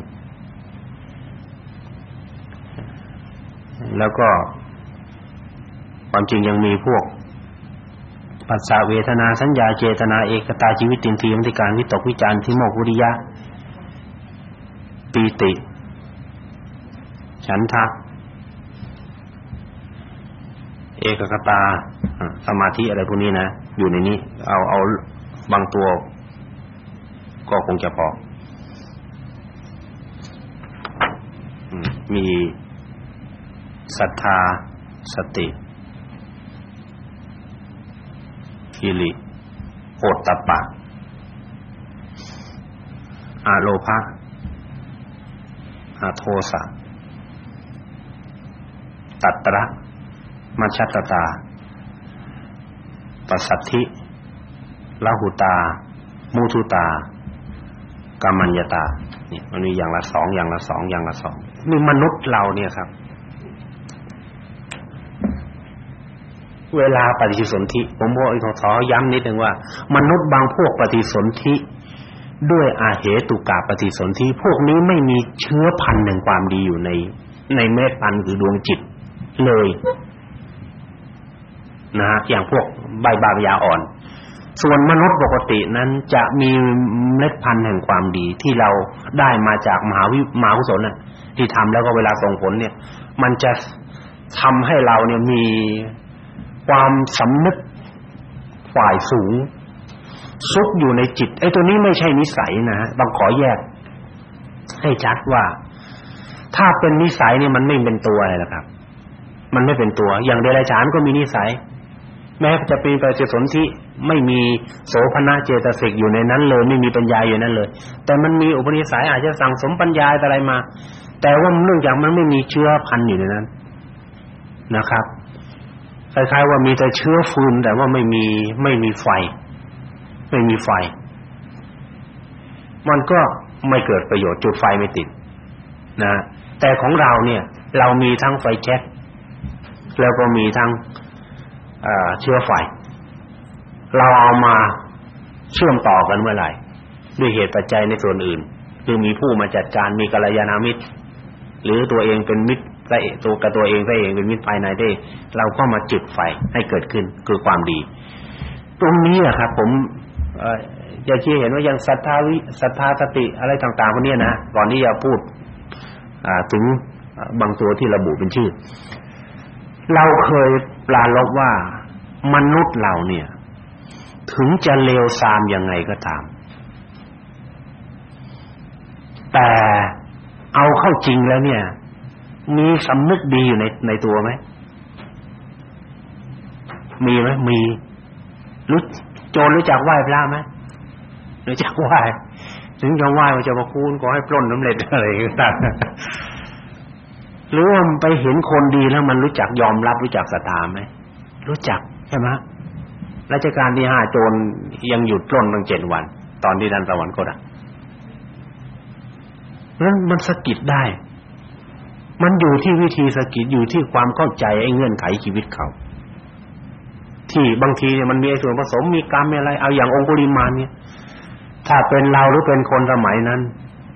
แล้วก็ ความจริงยังมีพวกปัสสาเวทนาสัญญาเจตนาเอกตาชีวิตตินทีมติการวิตกวิจารทิโมกวิริยะปีติ ฉันทะเอกคตาสมาธิอะไรพวกนี้นะ อยู่ในนี้ เอาเอาบางตัว ก็คงจะพอมีศรัทธาสติ ฮิริโอตปะอาโลภะอาโทสะตัตระมัชตตาปัสสัทธิลาหุตามุทุตากัมมัญญตาเนี่ยมันมีอย่างละสองอย่างละสองอย่างละสองนี่มนุษย์เราเนี่ยครับ เวลาปฏิสนธิผมบอกอีกขอย้ำนิดนึงว่า มนุษย์บางพวกปฏิสนธิด้วยอาเหตุกาปฏิสนธิพวกนี้ไม่มีเชื้อพันธุ์แห่งความดีอยู่ใน ในเมตพันธุ์คือดวงจิตเลยนะฮะอย่างพวกใบบางยาอ่อน ส่วนมนุษย์ปกตินั้นจะมีเมล็ดพันธุ์แห่งความดีที่เราได้มาจากมหาวิมหากุศลน่ะที่ทำแล้วก็เวลาส่งผลเนี่ย มันจะทำให้เราเนี่ยมี ความสำนึกฝ่ายสูงซุกอยู่ในจิตไอ้ตัวนี้ไม่ใช่นิสัยนะฮะต้องขอแยก ให้ชัดว่า ถ้าเป็นนิสัยนี่มันไม่เป็นตัวอะไรละครับ มันไม่เป็นตัว อย่างเดรัจฉานก็มีนิสัย แม้จะเป็นปฏิสนธิไม่มีโสภณะเจตสิกอยู่ในนั้นเลย ไม่มีปัญญาอยู่นั้นเลย แต่มันมีอุปนิสัยอาจจะสั่งสมปัญญาอะไรมา แต่ว่าเนื่องจากมันไม่มีเชื้อพันธุ์อยู่ในนั้นนะครับ คล้ายๆว่ามีแต่เชื้อฟืนแต่ว่าไม่มีไม่มีไฟ ไม่มีไฟ มันก็ไม่เกิดประโยชน์จุดไฟไม่ติดนะแต่ของเราเนี่ย เรามีทั้งไฟแช็กแล้วก็มีทั้งเชื้อไฟ เราเอามาเชื่อมต่อกันเมื่อไหร่ด้วยเหตุปัจจัยในส่วนอื่น คือมีผู้มาจัดการมีกัลยาณมิตร หรือตัวเองเป็นมิตร พระเอกตัวกับตัวเองพระเองเป็นมิตรภายในได้ เราก็มาจุดไฟให้เกิดขึ้นคือความดี ตรงนี้อะครับ ผมเอ่อจะชี้เห็นว่ายังศรัทธาวิศรัทธาสติอะไรต่างๆพวกนี้นะก่อนที่จะพูดอ่าถึงบางตัวที่ระบุเป็นชื่อ เราเคยปลาลบว่ามนุษย์เราเนี่ย ถึงจะเลวทรามยังไงก็ตาม แต่เอาเข้าจริงแล้วเนี่ย มีสำนึกดีอยู่ในในตัวไหมมีไหมมีรู้โจรรู้จักไหว้พระไหมรู้จักไหว้ถึงจะไหว้ว่าจะมาคูณขอให้ปล้นสำเร็จอะไรต่างหรือว่าไปเห็นคนดีแล้วมันรู้จักยอมรับรู้จักศรัทธาไหมรู้จักใช่ไหมรัชกาลที่ห้าโจรยังหยุดปล้นตั้งเจ็ดวัน ตอนที่ดันสวรรคตอะนั้นมันสะกิดได้ มันอยู่ที่วิธีสกิดอยู่ที่ความเข้าใจไอ้เงื่อนไขชีวิตเขา ที่บางทีเนี่ยมันมีส่วนผสมมีกรรมอะไร เอาอย่างองคุลิมานเนี่ย ถ้าเป็นเราหรือเป็นคนสมัยนั้น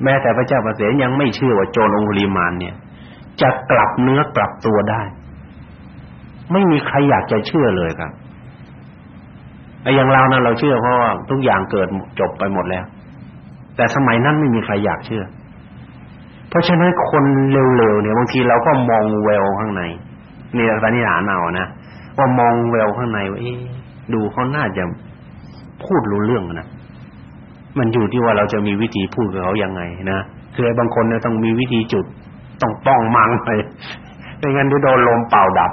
แม้แต่พระเจ้าประเสฐยังไม่เชื่อว่าโจรองคุลิมานเนี่ย จะกลับเนื้อกลับตัวได้ ไม่มีใครอยากจะเชื่อเลยครับไอ้อย่างเรานั้นเราเชื่อเพราะว่าทุกอย่างเกิดจบไปหมดแล้ว แต่สมัยนั้นไม่มีใครอยากเชื่อ เพราะฉะนั้นคนเร็วๆเนี่ยบางทีเราก็มองแววข้างในนี่ตอนนี้หานเอานะว่ามองแววข้างในว่าเอ๊ดูเขาน่าจะพูดรู้เรื่องนะมันอยู่ที่ว่าเราจะมีวิธีพูดกับเขายังไงนะคือบางคนเนี่ยต้องมีวิธีจุดต้องป้องมังไปไม่งั้นเดี๋ยวโดนลมเป่าดับ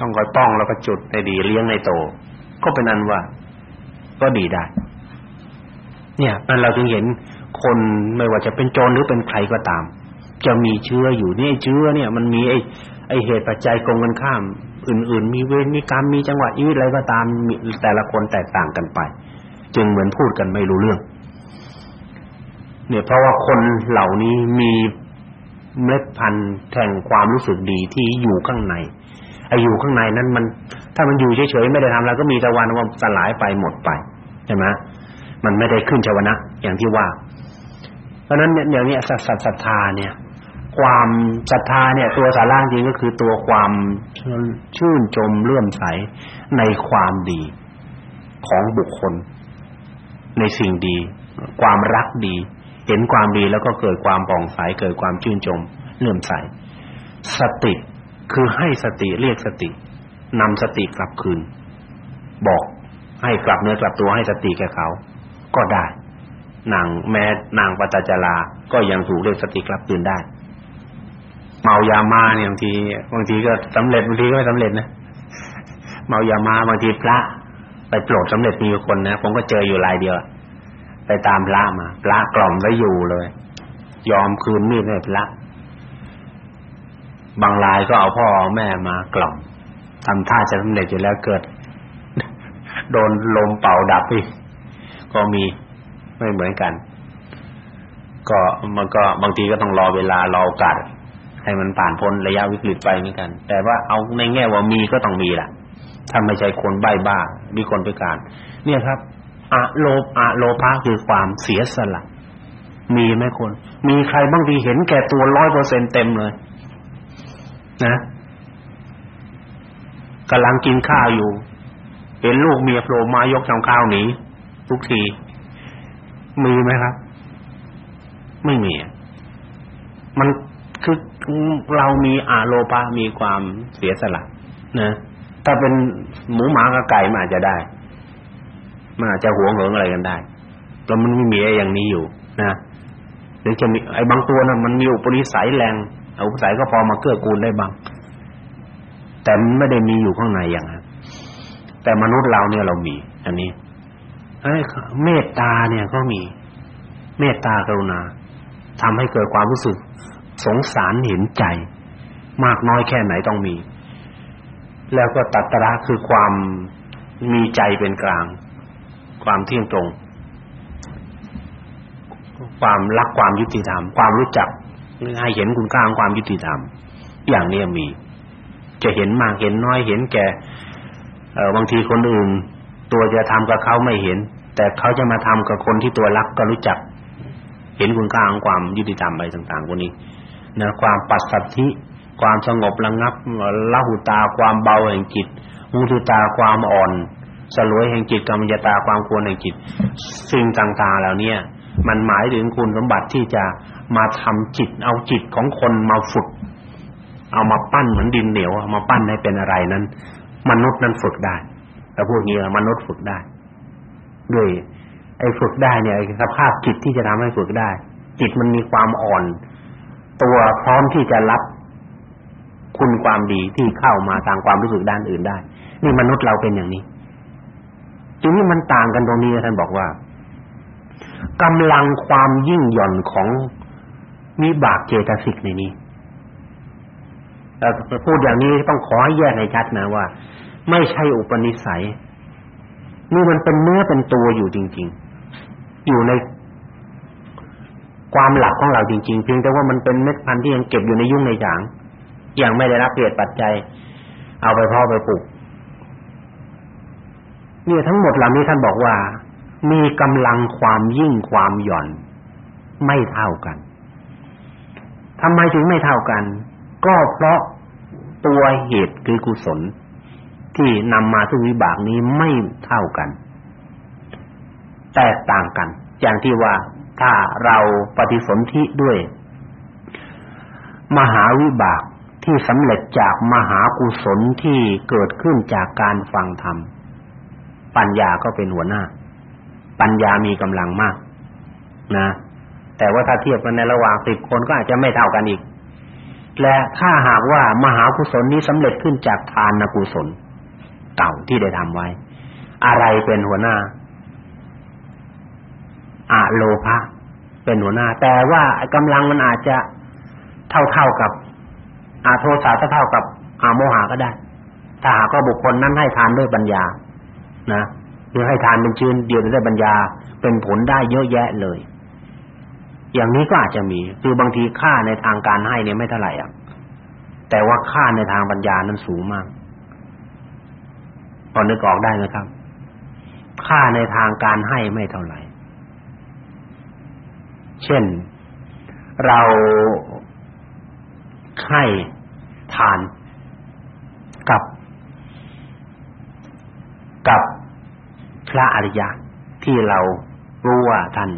ต้องคอยป้องแล้วก็จุดให้ดีเลี้ยงในโต ก็เป็นอันว่า ก็ดีได้ เนี่ยมันเราจึงเห็นคนไม่ว่าจะเป็นโจรหรือเป็นใครก็ตาม จะมีเชื้ออยู่นี่เชื้อเนี่ย มันมีไอ้ไอ้เหตุปัจจัยตรงกันข้าม อื่น ๆ มีเวรมีกรรมมีจังหวะชีวิตอะไรก็ตามแต่ละคนแตกต่างกันไป จึงเหมือนพูดกันไม่รู้เรื่อง เนี่ยเพราะว่าคนเหล่านี้มีเมล็ดพันธุ์แห่งความรู้สึกดีที่อยู่ข้างในไอ้อยู่ข้างในนั้นมัน ถ้ามันอยู่เฉยๆไม่ได้ทำอะไรก็มีต่วันว่าสลายไปหมดไปใช่ไหมมันไม่ได้ขึ้นชวนะอย่างที่ว่า เพราะนั้นอย่างนี้สัตศรัทธาเนี่ย ความศรัทธาเนี่ย ตัวสาระจริงก็คือตัวความชื่นชมเลื่อมใสในความดีของบุคคล ในสิ่งดี ความรักดี เห็นความดีแล้วก็เกิดความป่องใสเกิดความชื่นชมเลื่อมใส สติคือให้สติเรียกสตินำสติกลับคืน บอกให้กลับเนื้อกลับตัวให้สติแก่เขา ก็ได้นางแม้นางปตจลาก็ยังถูกเรียกสติกลับคืนได้ เมายามาเนี่ยบางทีบางทีก็สำเร็จบางทีก็ไม่สำเร็จนะเมายามาบางทีพระ ไปโปรดสำเร็จมีคนนะผมก็เจออยู่รายเดียวไปตามพระมาพระกล่อมไว้อยู่เลย ยอมคืนมีดให้พระบางรายก็เอาพ่อแม่มากล่อมทำท่าจะสำเร็จอยู่แล้วเกิด โดนลมเป่าดับอีกก็มีไม่เหมือนกัน ก็มันก็บางทีก็ต้องรอเวลารอโอกาส ให้มันผ่านพ้นระยะวิกฤตไปเหมือนกัน แต่ว่าเอาในแง่ว่ามีก็ต้องมีล่ะถ้าไม่ใช่คนใบ้บ้ามีคนพิการ เนี่ยครับอะโลอะโลภะคือความเสียสละ มีไหมคน มีใครบางทีเห็นแก่ตัว100%เต็มเลยนะกำลังกินข้าวอยู่เห็นลูกเมียโผล่มายกชามข้าวหนีทุกที มีไหมครับ ไม่มี มัน คือเรามีอาโลภะมีความเสียสละนะถ้าเป็นหมูหมากับไก่มันอาจจะได้มันอาจจะหวงเหิงอะไรกันได้แต่มันไม่มีอย่างนี้อยู่นะหรือจะมีไอ้บางตัวนะ่ะมันมีอุปนิสัยแรงอุปนิสัยก็พอมาเกื้อกูลได้บางแต่มันไม่ได้มีอยู่ข้างในอย่างนั้นแต่มนุษย์เราเนี่ยเรามี อันนี้ไอ้เมตตาเนี่ยก็มี เมตตากรุณาทำให้เกิดความรู้สึก สงสารเห็นใจ มากน้อยแค่ไหนต้องมี แล้วก็ตัตระคือความมีใจเป็นกลาง ความเที่ยงตรง ความรักความยุติธรรม ความรู้จักให้เห็นคุณค่าของความยุติธรรม อย่างนี้มี จะเห็นมากเห็นน้อยเห็นแก่เอ่อบางทีคนอื่น ตัวจะทำกับเขาไม่เห็น แต่เขาจะมาทำกับคนที่ตัวรักก็รู้จัก เห็นคุณค่าของความยุติธรรมไปต่างๆพวกนี้ นะความปัสสัทธิความสงบระงับละหุตาความเบาแห่งจิตมุทุตาความอ่อนสลวยแห่งจิตกรรมยตาความควรแห่งจิตสิ่งต่างๆเหล่านี้มันหมายถึงคุณสมบัติที่จะมาทำจิตเอาจิตของคนมาฝึก เอามาปั้นเหมือนดินเหนียวมาปั้นให้เป็นอะไรนั้น มนุษย์นั้นฝึกได้แต่พวกนี้มนุษย์ฝึกได้ด้วยไอ้ฝึกได้เนี่ยสภาพจิตที่จะทำให้ฝึกได้ จิตมันมีความอ่อน ตัวพร้อมที่จะรับคุณความดีที่เข้ามาทางความรู้สึกด้านอื่นได้ นี่มนุษย์เราเป็นอย่างนี้ทีนี้มันต่างกันตรงนี้ท่านบอกว่ากำลังความยิ่งหย่อนของมีบากเจตสิกในนี้แต่พูดอย่างนี้ต้องขอให้แยกให้ชัดนะว่า ไม่ใช่อุปนิสัยนี่มันเป็นเนื้อเป็นตัวอยู่จริง ๆ อยู่ใน ความหลักของเราจริงๆเพียงแต่ว่ามันเป็นเม็ดพันธุ์ที่ยังเก็บอยู่ในยุ่งในหยางยังไม่ได้รับเหตุปัจจัย เอาไปพาะไปปลูกเนี่ยทั้งหมดเหล่านี้ท่านบอกว่า มีกำลังความยิ่งความหย่อน ไม่เท่ากันทำไมถึงไม่เท่ากัน ก็เพราะตัวเหตุคือกุศล ที่นำมาซึ่งวิบากนี้ไม่เท่ากัน แตกต่างกัน อย่างที่ว่า ถ้าเราปฏิสนธิด้วย มหาวิบากที่สำเร็จจากมหากุศลที่เกิดขึ้นจากการฟังธรรม ปัญญาก็เป็นหัวหน้า ปัญญามีกำลังมาก นะ แต่ว่าถ้าเทียบกันในระหว่างสิบคนก็อาจจะไม่เท่ากันอีก และถ้าหากว่ามหากุศลนี้สำเร็จขึ้นจากทานกุศลเก่าที่ได้ทำไว้ อะไรเป็นหัวหน้า อะโลภะเป็นหัวหน้า แต่ว่ากำลังมันอาจจะเท่าๆกับ อาโทสะเท่ากับ อาโมหะก็ได้ ถ้าหากว่าบุคคลนั้นให้ทานด้วยปัญญา นะหรือให้ทานเป็นชื่นเดียวด้วยปัญญา เป็นผลได้เยอะแยะเลย อย่างนี้ก็อาจจะมี คือบางทีค่าในทางการให้เนี่ยไม่เท่าไหร่อะแต่ว่าค่าในทางปัญญานั้นสูงมากพอนึกออกได้ไหมครับ ค่าในทางการให้ไม่เท่าไหร่ เช่น เราให้ทานกับกับพระอริยะที่เรารู้ว่าท่าน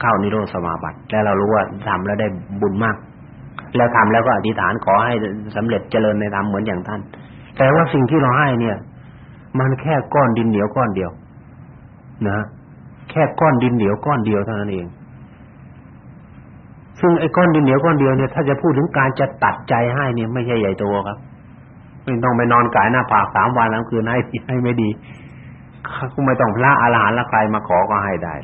เข้านิโรธสมาบัติและเรารู้ว่าทำแล้วได้บุญมาก แล้วทำแล้วก็อธิษฐานขอให้สำเร็จเจริญในธรรมเหมือนอย่างท่าน แต่ว่าสิ่งที่เราให้เนี่ย มันแค่ก้อนดินเหนียวก้อนเดียว นะแค่ก้อนดินเหนียวก้อนเดียวเท่านั้นเอง ซึ่งไอ้ก้อนดินเหนียวก้อนเดียวเนี่ยถ้าจะพูดถึงการจะตัดใจให้เนี่ยไม่ใช่ใหญ่โตครับไม่ต้องไปนอนกายหน้าผากสามวันแล้วคืนให้ให้ไม่ดีก็ไม่ต้องพระอรหันต์ละใครมาขอก็ให้ได้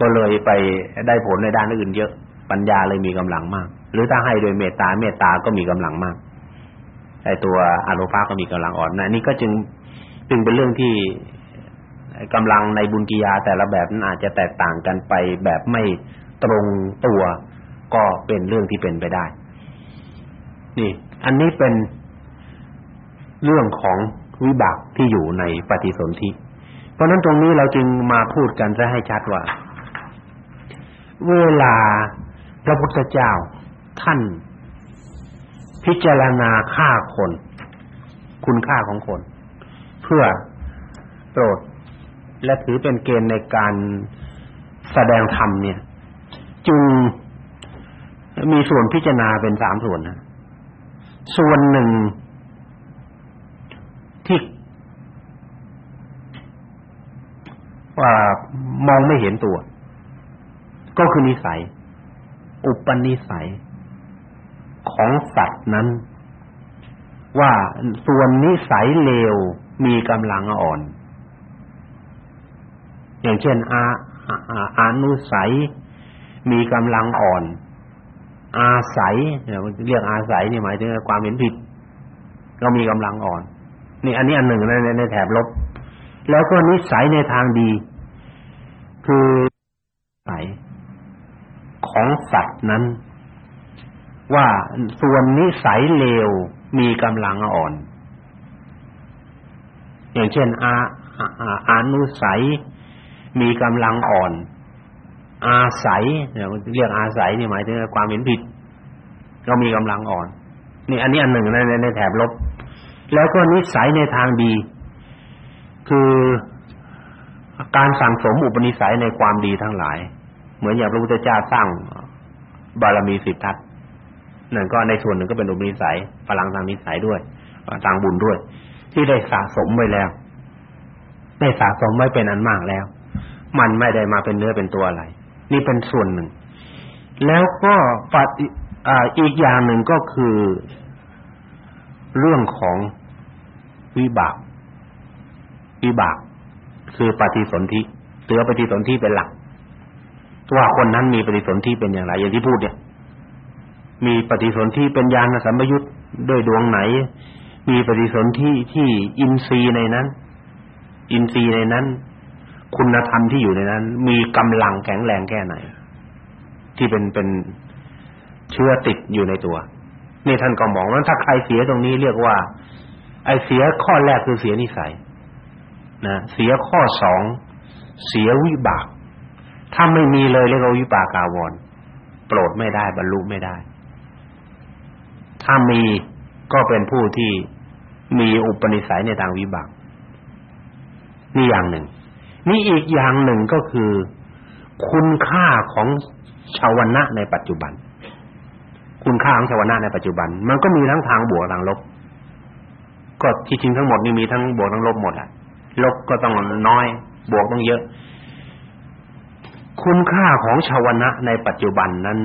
ก็เลยไปได้ผลในด้านอื่นเยอะ ปัญญาเลยมีกำลังมาก หรือถ้าให้โดยเมตตาเมตตาก็มีกำลังมากไอ้ตัวอนุภาก็มีกำลังอ่อนนะนี่ก็จึงจึงเป็นเรื่องที่กำลังในบุญกิยาแต่ละแบบนั้นอาจจะแตกต่างกันไปแบบไม่ ตรงตัวก็เป็นเรื่องที่เป็นไปได้ นี่ อันนี้เป็นเรื่องของวิบากที่อยู่ในปฏิสนธิ เพราะนั้นตรงนี้เราจึงมาพูดกันจะให้ชัดว่า เวลาพระพุทธเจ้าท่านพิจารณาค่าคน คุณค่าของคน เพื่อโปรดและถือเป็นเกณฑ์ในการแสดงธรรมเนี่ย จึงมีส่วนพิจารณาเป็นสามส่วนนะส่วนหนึ่งที่ว่ามองไม่เห็นตัว ก็คือนิสัย อุปนิสัย ของสัตว์นั้น ว่าส่วนนิสัยเลวมีกำลังอ่อน อย่างเช่นอาอานุสัย มีกำลังอ่อน อาศัยเนี่ยเรียกอาศัยนี่หมายถึงความเห็นผิดก็มีกำลังอ่อน นี่ อันนี้อันหนึ่งในในแถบลบ แล้วก็นิสัยในทางดี คือสายของสัตว์นั้น ว่าส่วนนิสัยเลวมีกำลังอ่อน อย่างเช่นอาอานุสัยมีกำลังอ่อน อาศัยเนี่ยเรียกอาศัยนี่หมายถึงความเห็นผิดก็มีกำลังอ่อน นี่อันนี้อันหนึ่งในในแถบลบ แล้วก็นิสัยในทางดี คือการสั่งสมอุปนิสัยในความดีทั้งหลาย เหมือนอย่างพระพุทธเจ้าสร้างบารมีสิบทัศนั่นก็ในส่วนหนึ่งก็เป็นอุปนิสัยพลังทางนิสัยด้วยทางบุญด้วย ที่ได้สะสมไว้แล้ว ได้สะสมไว้เป็นอันมากแล้ว มันไม่ได้มาเป็นเนื้อเป็นตัวอะไร นี่เป็นส่วนหนึ่ง แล้วก็ปฏิอ่าอีกอย่างหนึ่งก็คือ เรื่องของวิบาก วิบาก คือปฏิสนธิเตือปฏิสนธิเป็นหลักว่าคนนั้นมีปฏิสนธิเป็นอย่างไรอย่างที่พูดเนี่ย มีปฏิสนธิเป็นญาณสัมปยุตด้วยดวงไหน มีปฏิสนธิที่อินทรีย์ในนั้น อินทรีย์ในนั้น คุณธรรมที่อยู่ในนั้น มีกำลังแข็งแรงแค่ไหน ที่เป็นเป็นเชื้อติดอยู่ในตัวนี่ท่านก็มองว่าถ้าใครเสียตรงนี้เรียกว่า ไอ้เสียข้อแรกคือเสียนิสัยนะเสียข้อสองเสียวิบาก ถ้าไม่มีเลยเรียกว่าวิบากอาวรณ์โปรดไม่ได้บรรลุไม่ได้ ถ้ามีก็เป็นผู้ที่มีอุปนิสัยในทางวิบากนี่อย่างหนึ่ง นี่อีกอย่างหนึ่งก็คือ คุณค่าของชาวนะในปัจจุบัน คุณค่าของชาวนะในปัจจุบัน มันก็มีทั้งทางบวกทางลบ ก็ที่จริงทั้งหมดนี่มีทั้งบวกทั้งลบหมดอะลบก็ต้องน้อย บวกต้องเยอะ คุณค่าของชาวนะในปัจจุบันนั้น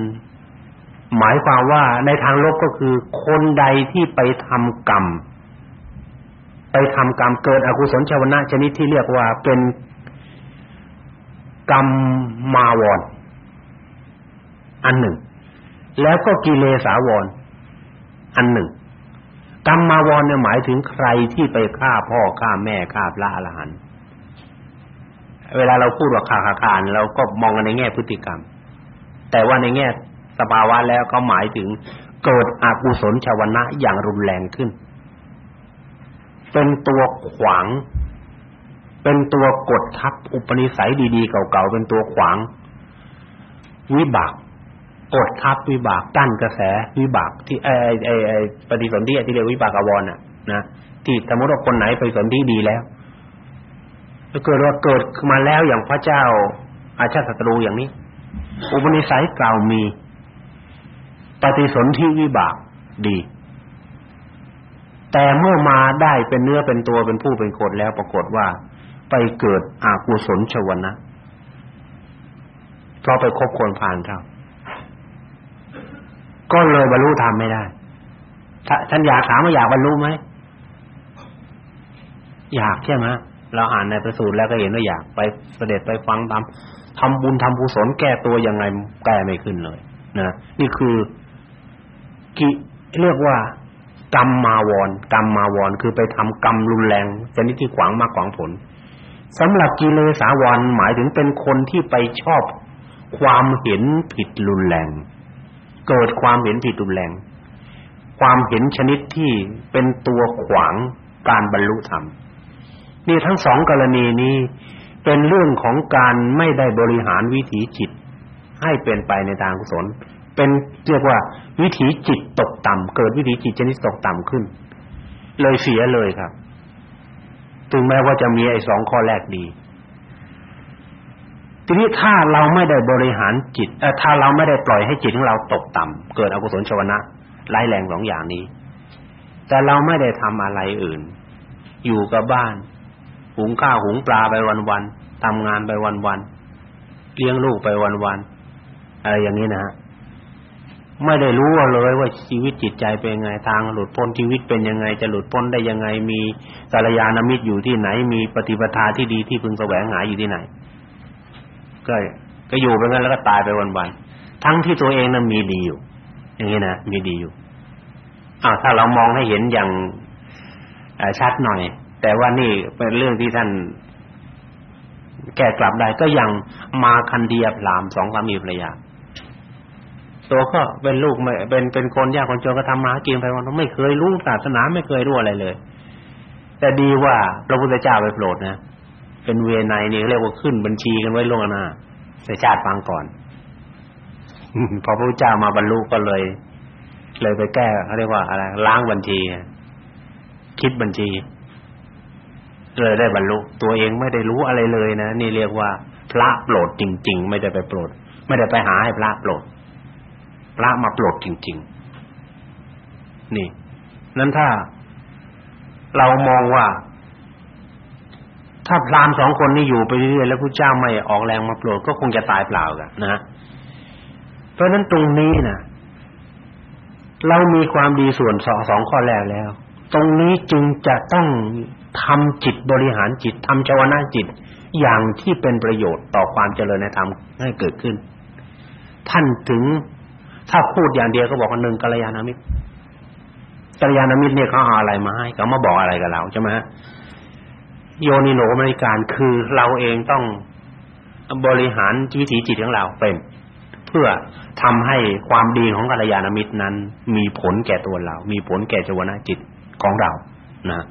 หมายความว่าในทางลบก็คือคนใดที่ไปทำกรรม ไปทำกรรมเกิดอกุศลชาวนะชนิดที่เรียกว่าเป็น กรรมมาวร อันหนึ่ง แล้วก็กิเลสาวร อันหนึ่งกรรมมาวรเนี่ยหมายถึงใครที่ไปฆ่าพ่อฆ่าแม่ฆ่าพระอรหันต์เวลาเราพูดว่าฆ่าฆ่าฆ่าเราก็มองกันในแง่พฤติกรรม แต่ว่าในแง่สภาวะแล้วก็หมายถึงเกิดอกุศลชาวนะอย่างรุนแรงขึ้น เป็นตัวขวาง เป็นตัวกดทับอุปนิสัยดีๆเก่าๆเป็นตัวขวาง วิบากกดทับวิบากกั้นกระแสวิบากที่ไอ้ไอ้ไอ้ปฏิสนธิที่เรียกวิบากอวรน่ะนะที่สมมติว่าคนไหนไปสนธิดีแล้วถ้าเกิดว่าเกิดมาแล้วอย่างพระเจ้า อาชาติศัตรูอย่างนี้ อุปนิสัยเก่ามี ปฏิสนธิวิบากดี แต่เมื่อมาได้เป็นเนื้อเป็นตัวเป็นผู้เป็นคนแล้วปรากฏว่า ไปเกิดอากุศลชวนะเพราะไปคบคนผ่านเขาก็เลยบรรลุธรรมไม่ได้ท่านอยากถามว่าอยากบรรลุไหมอยากใช่ไหมเราอ่านในประสูตรแล้วก็เห็นว่าอยากไปเสด็จไปฟังตามทำบุญทำกุศลแก้ตัวยังไงแก้ไม่ขึ้นเลยนะนี่คือกิเรียกว่ากรรมมาวรกรรมมาวรคือไปทำกรรมรุนแรงชนิดที่ขวางมากขวางผล สำหรับกิเลสาวรหมายถึงเป็นคนที่ไปชอบความเห็นผิดรุนแรง เกิดความเห็นผิดรุนแรง ความเห็นชนิดที่เป็นตัวขวางการบรรลุธรรมนี่ทั้งสองกรณีนี้เป็นเรื่องของการไม่ได้บริหารวิถีจิต ให้เป็นไปในทางกุศล เป็นเรียกว่า วิถีจิตตกต่ำเกิดวิถีจิตชนิดตกต่ำขึ้น เลยเสียเลยครับ ถึงแม้ว่าจะมีไอ้สองข้อแรกดีทีนี้ถ้าเราไม่ได้บริหารจิตเอ่อถ้าเราไม่ได้ปล่อยให้จิตของเราตกต่ำเกิดอกุศลชวนะร้ายแรงสองอย่างนี้ แต่เราไม่ได้ทำอะไรอื่น อยู่กับบ้าน หุงข้าวหุงปลาไปวันๆทำงานไปวันๆเลี้ยงลูกไปวันๆอะไรอย่างนี้นะฮะ ไม่ได้รู้เลยว่าชีวิตจิตใจเป็นยังไงทางหลุดพ้นชีวิตเป็นยังไง จะหลุดพ้นได้ยังไงมีสารยานามิตรอยู่ที่ไหน มีปฏิปทาที่ดีที่พึงแสวงหาอยู่ที่ไหน ก็ก็อยู่ไปงั้นแล้วก็ตายไปวันๆทั้งที่ตัวเองนั้นมีดีอยู่ อย่างนี้นะมีดีอยู่อ้าวถ้าเรามองให้เห็นอย่างชัดหน่อย แต่ว่านี่เป็นเรื่องที่ท่านแก้กลับได้ก็ยังมาคันเดียพรามสองสามีภรรยา ตัวก็เป็นลูกไม่เป็นเป็นคนยากคนจนก็ทำมากินไปวันไม่เคยรู้ศาสนาไม่เคยรู้อะไรเลย แต่ดีว่าพระพุทธเจ้าไปโปรดนะเป็นเวไนนี่เรียกว่าขึ้นบัญชีกันไว้ล่วงหน้าแต่ชาติฟังก่อนพอพระพุทธเจ้ามาบรรลุก็เลย เลยไปแก้เขาเรียกว่าอะไรล้างบัญชีคิดบัญชีเลยได้บรรลุตัวเองไม่ได้รู้อะไรเลยนะนี่เรียกว่าพระโปรดจริง ๆ ไม่ได้ไปโปรด ไม่ได้ไปหาให้พระโปรด พระมาปลดจริง ๆ นี่ นั้นถ้า เรามองว่า ถ้าพรามสองคนนี้อยู่ไปเรื่อยๆแล้วพระเจ้าไม่ออกแรงมาปลดก็คงจะตายเปล่ากันนะเพราะนั้นตรงนี้นะเรามีความดีส่วนสองสองข้อแรกแล้ว ตรงนี้จึงจะต้องทำจิตบริหารจิตทำชวนาจิต อย่างที่เป็นประโยชน์ต่อความเจริญในธรรมให้เกิดขึ้น ท่านถึง ถ้าพูดอย่างเดียวก็บอกว่าหนึ่งกัลยาณมิตรกัลยาณมิตรเนี่ยเขาเอาอะไรมาให้เขามาบอกอะไรกับเราใช่ไหมโยนิโนมริการคือเราเองต้องบริหารวิถีจิตของเราเป็น เพื่อทำให้ความดีของกัลยาณมิตรนั้น มีผลแก่ตัวเรา มีผลแก่จวนาจิตของเรานะ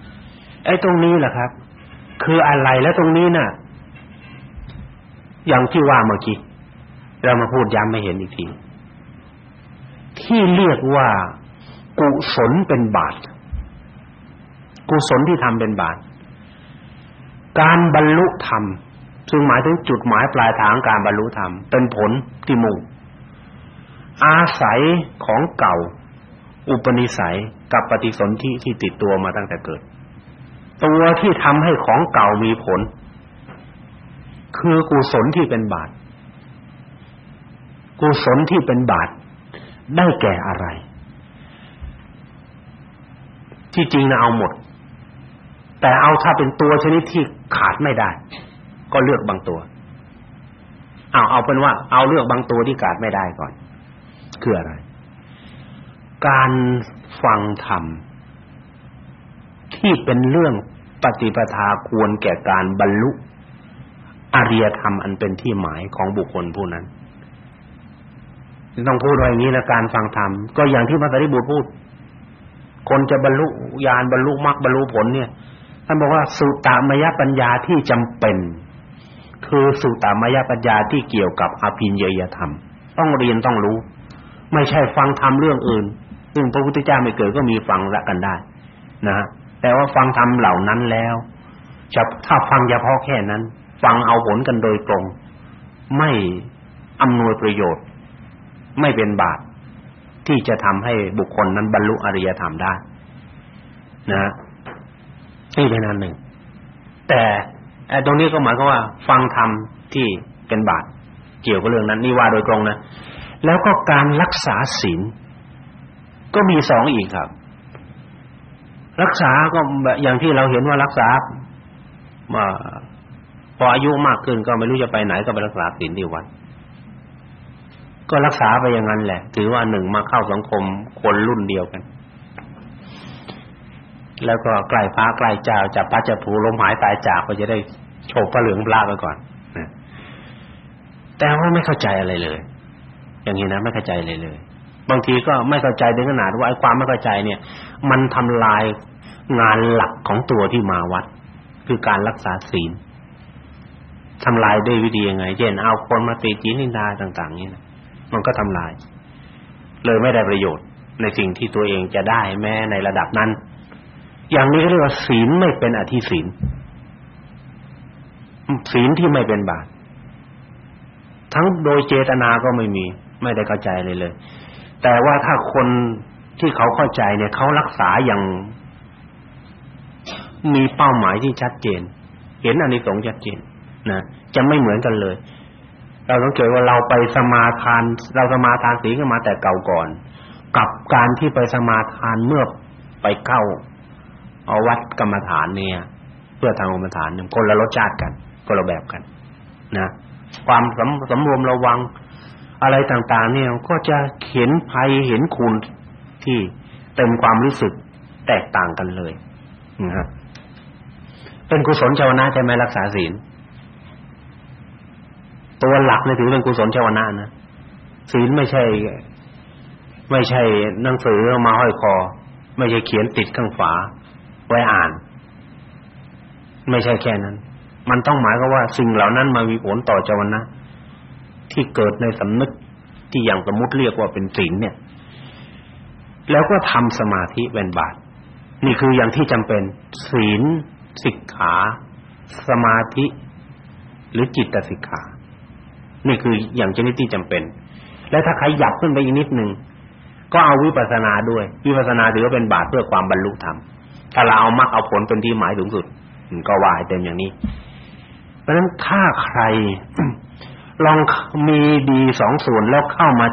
ไอ้ตรงนี้แหละครับ คืออะไรแล้วตรงนี้น่ะ อย่างที่ว่าเมื่อกี้เรามาพูดย้ำไม่เห็นอีกที ที่เรียกว่ากุศลเป็นบาตกุศลที่ทำเป็นบาตการบรรลุธรรมซึ่งหมายถึงจุดหมายปลายทางการบรรลุธรรมเป็นผลที่มุ่งอาศัยของเก่า อุปนิสัยกับปฏิสนธิที่ติดตัวมาตั้งแต่เกิด ตัวที่ทำให้ของเก่ามีผล คือกุศลที่เป็นบาตกุศลที่เป็นบาต ได้แก่อะไร ที่จริงนะเอาหมด แต่เอาถ้าเป็นตัวชนิดที่ขาดไม่ได้ ก็เลือกบางตัวเอาเอาเป็นว่าเอาเลือกบางตัวที่ขาดไม่ได้ก่อน คืออะไร การฟังธรรมที่เป็นเรื่องปฏิปทาควรแก่การบรรลุอริยธรรมอันเป็นที่หมายของบุคคลผู้นั้น ต้องพูดว่าอย่างนี้นะการฟังธรรมก็อย่างที่พระสารีบุตรพูด คนจะบรรลุญาณบรรลุมรรคบรรลุผลเนี่ยท่านบอกว่าสุตตามยปัญญาที่จำเป็น คือสุตตามยปัญญาที่เกี่ยวกับอภิญญยยธรรม ต้องเรียนต้องรู้ ไม่ใช่ฟังธรรมเรื่องอื่น ซึ่งพระพุทธเจ้าไม่เกิดก็มีฟังละกันได้นะแต่ว่าฟังธรรมเหล่านั้นแล้วจะถ้าฟังเฉพาะแค่นั้น ฟังเอาผลกันโดยตรง ไม่อำนวยประโยชน์ ไม่เป็นบาตที่จะทำให้บุคคลนั้นบรรลุอริยธรรมได้นะนี่เป็นอันหนึ่ง แต่ไอ้ตรงนี้ก็หมายความว่า ฟังธรรมที่เป็นบาตเกี่ยวกับเรื่องนั้นนี่ว่าโดยตรงนะแล้วก็การรักษาศีลก็มีสองอีกครับ รักษาก็อย่างที่เราเห็นว่ารักษาพออายุมากขึ้นก็ไม่รู้จะไปไหนก็ไปรักษาศีลที่วัด ก็รักษาไปอย่างนั้นแหละ ถือว่าหนึ่งมาเข้าสังคมคนรุ่นเดียวกัน แล้วก็ใกล้พระใกล้เจ้าจับพระจะผูลมหายตายจากก็จะได้โฉบพระเหลืองพระไปก่อนนะแต่ว่าไม่เข้าใจอะไรเลย อย่างนี้นะไม่เข้าใจเลยเลย บางทีก็ไม่เข้าใจถึงขนาดว่าไอ้ความไม่เข้าใจเนี่ย มันทำลายงานหลักของตัวที่มาวัด คือการรักษาศีลทำลายด้วยวิธียังไง เช่นเอาคนมาตีจีนินดาต่าง ๆ นี่นะ มันก็ทำลาย เลยไม่ได้ประโยชน์ในสิ่งที่ตัวเองจะได้แม้ในระดับนั้น อย่างนี้เรียกว่าศีลไม่เป็นอธิศีลศีลที่ไม่เป็นบาปทั้งโดยเจตนาก็ไม่มี ไม่ได้เข้าใจเลยเลย แต่ว่าถ้าคนที่เขาเข้าใจเนี่ยเขารักษาอย่างมีเป้าหมายที่ชัดเจน เห็นอานิสงส์ชัดเจนนะจะไม่เหมือนกันเลย เราต้องเกตว่าเราไปสมาทาน เราสมาทานศีลกันมาแต่เก่าก่อน กับการที่ไปสมาทานเมื่อไปเข้าเอาวัดกรรมฐานเนี่ย เพื่อทางกรรมฐานเนี่ยคนละรสชาติกันคนละแบบกันนะความสำสำรวมระวังอะไรต่าง ๆ เนี่ยก็จะเห็นภัยเห็นคุณที่เต็มความรู้สึกแตกต่างกันเลยนะฮะเป็นกุศลชาวนาใช่ไหมรักษาศีล ตัวหลักเนี่ยถือเป็นกุศลชาวนานะศีลไม่ใช่ ไม่ใช่หนังสือมาห้อยคอ ไม่ใช่เขียนติดข้างฝาไว้อ่าน ไม่ใช่แค่นั้น มันต้องหมายก็ว่าสิ่งเหล่านั้นมามีผลต่อจวนะที่เกิดในสำนึกที่อย่างสมมุติเรียกว่าเป็นศีลเนี่ย แล้วก็ทำสมาธิเป็นบาตนี่คืออย่างที่จำเป็น ศีลสิกขา สมาธิ หรือจิตสิกขา นี่คืออย่างชนิดที่จำเป็น แล้วถ้าใครหยับขึ้นไปอีกนิดนึงก็เอาวิปัสสนาด้วย วิปัสสนาถือว่าเป็นบาตเพื่อความบรรลุธรรมถ้าเราเอามรรคเอาผลเป็นที่หมายสูงสุดก็ว่าให้เป็นอย่างนี้ เพราะฉะนั้นถ้าใครลองมีดีสองส่วนแล้วเข้ามา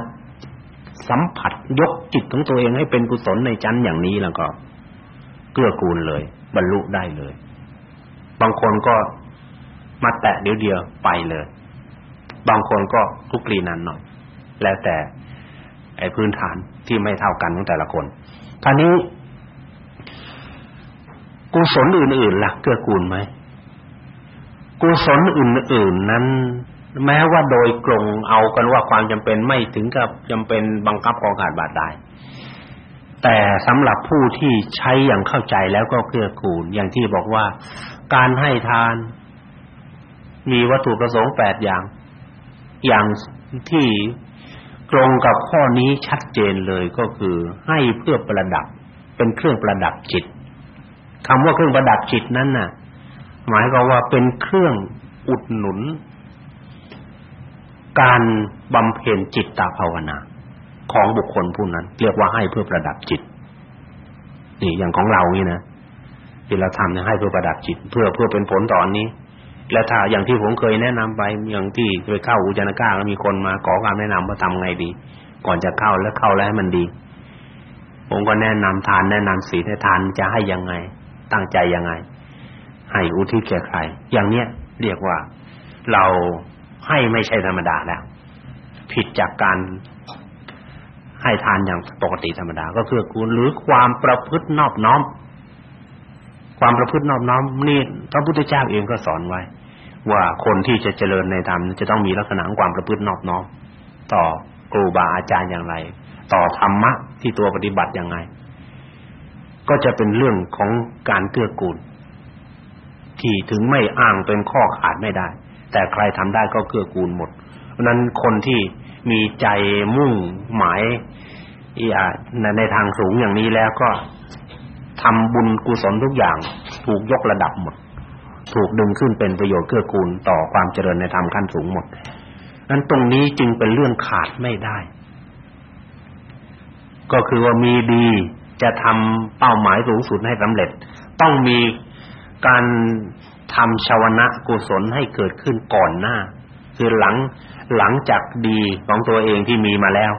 สัมผัสยกจิตของตัวเองให้เป็นกุศลในชั้นอย่างนี้แล้วก็เกื้อกูลเลย บรรลุได้เลย บางคนก็มาแตะเดี๋ยวเดียวไปเลย บางคนก็ทุกลีนันหน่อย แล้วแต่ไอ้พื้นฐานที่ไม่เท่ากันของแต่ละคนคราวนี้กุศลอื่นๆล่ะเกื้อกูลไหมกุศลอื่นๆนั้น แม้ว่าโดยกลงเอากันว่าความจำเป็นไม่ถึงกับจำเป็นบังคับของขาดบาดได้แต่สำหรับผู้ที่ใช้อย่างเข้าใจแล้วก็เกื้อกูลอย่างที่บอกว่า การให้ทาน มีวัตถุประสงค์แปดอย่าง อย่างที่ตรงกับข้อนี้ชัดเจนเลยก็คือให้เพื่อประดับเป็นเครื่องประดับจิตคำว่าเครื่องประดับจิตนั้นน่ะ หมายก็ว่าเป็นเครื่องอุดหนุน การบำเพ็ญจิตตภาวนา ของบุคคลผู้นั้น เรียกว่าให้เพื่อประดับจิต นี่อย่างของเรานี่นะที่เราทำเนี่ยให้เพื่อประดับจิต เพื่อเพื่อเป็นผลตอนนี้ และถ้าอย่างที่ผมเคยแนะนำไปอย่างที่เคยเข้าอุจนาก้าแล้วมีคนมาขอคำแนะนำว่าทำไงดี ก่อนจะเข้าแล้วเข้าแล้วให้มันดี ผมก็แนะนำทานแนะนำศีลให้ทานจะให้ยังไง ตั้งใจยังไง ให้อุทิศแก่ใคร อย่างเนี้ยเรียกว่าเราให้ไม่ใช่ธรรมดาแล้ว ผิดจากการให้ทานอย่างปกติธรรมดา ก็คือกูหรือความประพฤตินอบน้อม ความประพฤตินอบน้อมนี่พระพุทธเจ้าเองก็สอนไว้ ว่าคนที่จะเจริญในธรรมจะต้องมีลักษณะของความประพฤตินอบน้อมต่อครูบาอาจารย์อย่างไร ต่อธรรมะที่ตัวปฏิบัติอย่างไรก็จะเป็นเรื่องของการเกื้อกูล ที่ถึงไม่อ้างเป็นข้อขาดไม่ได้ แต่ใครทำได้ก็เกื้อกูลหมด เพราะนั้นคนที่มีใจมุ่งหมายในทางสูงอย่างนี้แล้วก็ ทำบุญกุศลทุกอย่าง ถูกยกระดับหมด ถูกดึงขึ้นเป็นประโยชน์เกื้อกูลต่อความเจริญในธรรมขั้นสูงหมดนั้นตรงนี้จึงเป็นเรื่องขาดไม่ได้ ก็คือว่ามีดีจะทำเป้าหมายสูงสุดให้สำเร็จ ต้องมีการทำชาวนะกุศลให้เกิดขึ้นก่อนหน้า คือหลังหลังจากดีของตัวเองที่มีมาแล้ว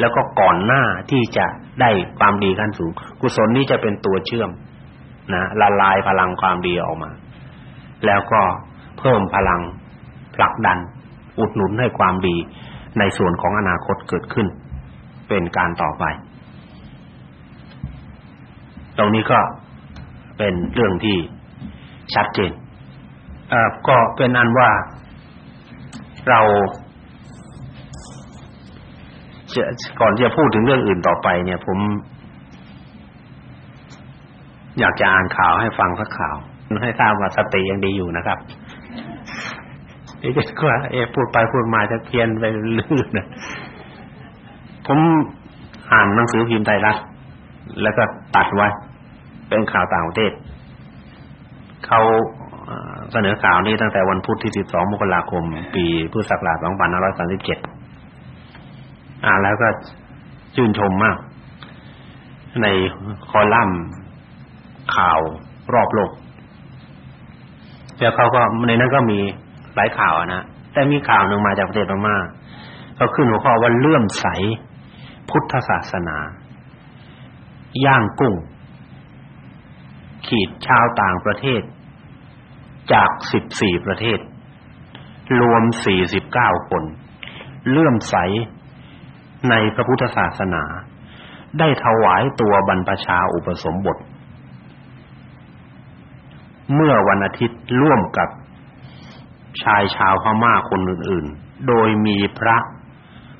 แล้วก็ก่อนหน้าที่จะได้ความดีขั้นสูง กุศลนี้จะเป็นตัวเชื่อมนะละลายพลังความดีออกมา แล้วก็เพิ่มพลังผลักดัน อุดหนุนให้ความดีในส่วนของอนาคตเกิดขึ้น เป็นการต่อไป ตรงนี้ก็เป็นเรื่องที่ชัดเจนเอ่อก็เป็นอันว่าเรา ก่อนจะพูดถึงเรื่องอื่นต่อไปเนี่ยผม อยากจะอ่านข่าวให้ฟังสักข่าวให้ทราบว่าสติยังดีอยู่นะครับเอ๊ะก็เอ๊ะพูดไปพูดมาจะเพี้ยนไปลื่นนะผมอ่านหนังสือพิมพ์ไทยรัฐแล้วก็ตัดไว้ เป็นข่าวต่างประเทศเขาเสนอข่าวนี้ตั้งแต่วันพุธที่ 12 มกราคม ปีพุทธศักราช 2537 อ่าแล้วก็ชื่นชมมาก ในคอลัมน์ข่าวรอบโลกแล้วเขาก็ในนั้นก็มีหลายข่าวนะแต่มีข่าวหนึ่งมาจากประเทศพม่าเขาขึ้นหัวข้อว่าเลื่อมใสพุทธศาสนา ย่างกุ้ง ขีดชาวต่างประเทศ จาก14ประเทศ รวม49คน เลื่อมใส ในพระพุทธศาสนา ได้ถวายตัวบรรพชาอุปสมบท เมื่อวันอาทิตย์ร่วมกับชายชาวพม่าคนอื่นๆ โดยมีพระ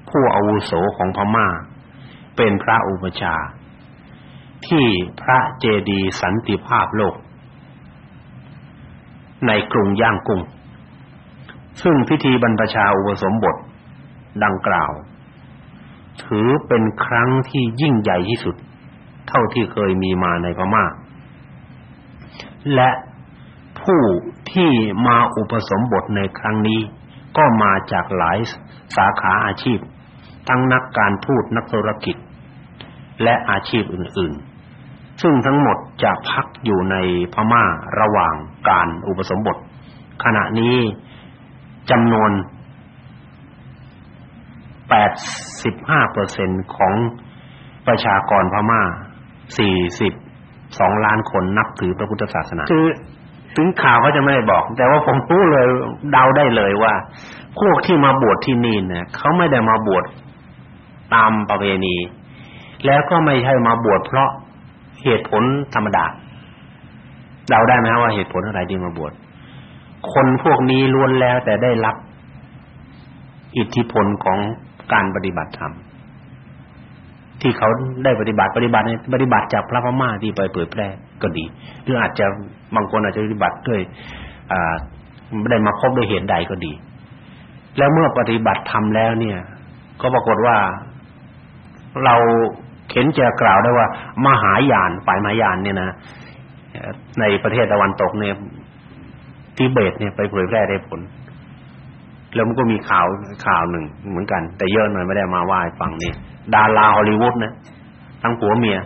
ผู้อาวุโสของพม่า เป็นพระอุปชา ที่พระเจดีย์สันติภาพโลก ในกรุงย่างกุ้งซึ่งพิธีบรรพชาอุปสมบทดังกล่าว ถือเป็นครั้งที่ยิ่งใหญ่ที่สุด เท่าที่เคยมีมาในพม่าและผู้ที่มาอุปสมบทในครั้งนี้ ก็มาจากหลายสาขาอาชีพ ทั้งนักการทูตนักธุรกิจ และอาชีพอื่น ๆ ซึ่งทั้งหมดจะพักอยู่ในพม่าระหว่างการอุปสมบท ขณะนี้จำนวน 85%ของประชากรพม่า 42 ล้านคนนับถือพระพุทธศาสนา คือถึงข่าวเขาจะไม่ได้บอก แต่ว่าผมรู้เลยเดาได้เลยว่า พวกที่มาบวชที่นี่เนี่ยเขาไม่ได้มาบวชตามประเพณี แล้วก็ไม่ใช่มาบวชเพราะเหตุผลธรรมดาเดาได้ไหมว่าเหตุผลอะไรที่มาบวชคนพวกนี้ล้วนแล้วแต่ได้รับอิทธิพลของ การปฏิบัติธรรมที่เขาได้ปฏิบัติปฏิบัติในปฏิบัติจากพระพม่าที่ไปเผยแพร่ก็ดี หรืออาจจะบางคนอาจจะปฏิบัติด้วยไม่ได้มาพบด้วยเหตุใดก็ดี แล้วเมื่อปฏิบัติธรรมแล้วเนี่ย ก็ปรากฏว่าเราเข็นจะกล่าวได้ว่า มหายานฝ่ายมหายานเนี่ยนะในประเทศตะวันตกเนี่ยทิเบตเนี่ยไปเผยแพร่ได้ผล แล้วมันก็มีข่าวข่าวหนึ่งเหมือนกัน แต่เยอะหน่อยไม่ได้มาว่าให้ฟังนี่ดาราฮอลลีวูดนะทั้งผัวเมีย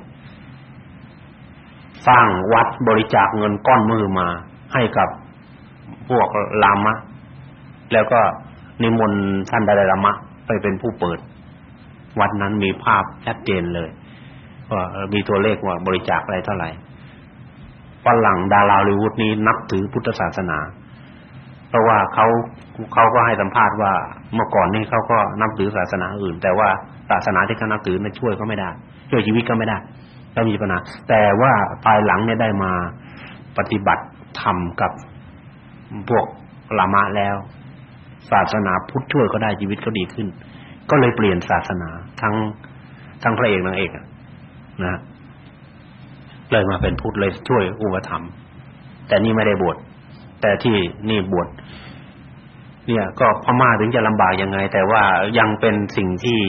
สร้างวัดบริจาคเงินก้อนมือมา ให้กับพวกลามะ แล้วก็นิมนต์ท่านดาลามะ ไปเป็นผู้เปิด วัดนั้นมีภาพชัดเจนเลยว่ามีตัวเลขว่าบริจาคอะไรเท่าไหร่ฝรั่งดาราฮอลลีวูดนี้นับถือพุทธศาสนา เพราะว่าเขาเขาก็ให้สัมภาษณ์ว่าเมื่อก่อนนี้เขาก็นับถือศาสนาอื่น แต่ว่าศาสนาที่เขานับถือนั้นช่วยก็ไม่ได้ ช่วยชีวิตก็ไม่ได้ก็มีปัญหาแต่ว่าภายหลังเนี่ยได้มาปฏิบัติธรรมกับพวกลามะแล้ว ศาสนาพุทธช่วยก็ได้ชีวิตก็ดีขึ้น ก็เลยเปลี่ยนศาสนาทั้งทั้งพระเอกนางเอกนะเลยมาเป็นพุทธเลยช่วยอุปถัมภ์แต่นี่ไม่ได้บวช แต่ที่นี่บวชเนี่ยก็พม่าถึงจะลำบากยังไง แต่ว่ายังเป็นสิ่งที่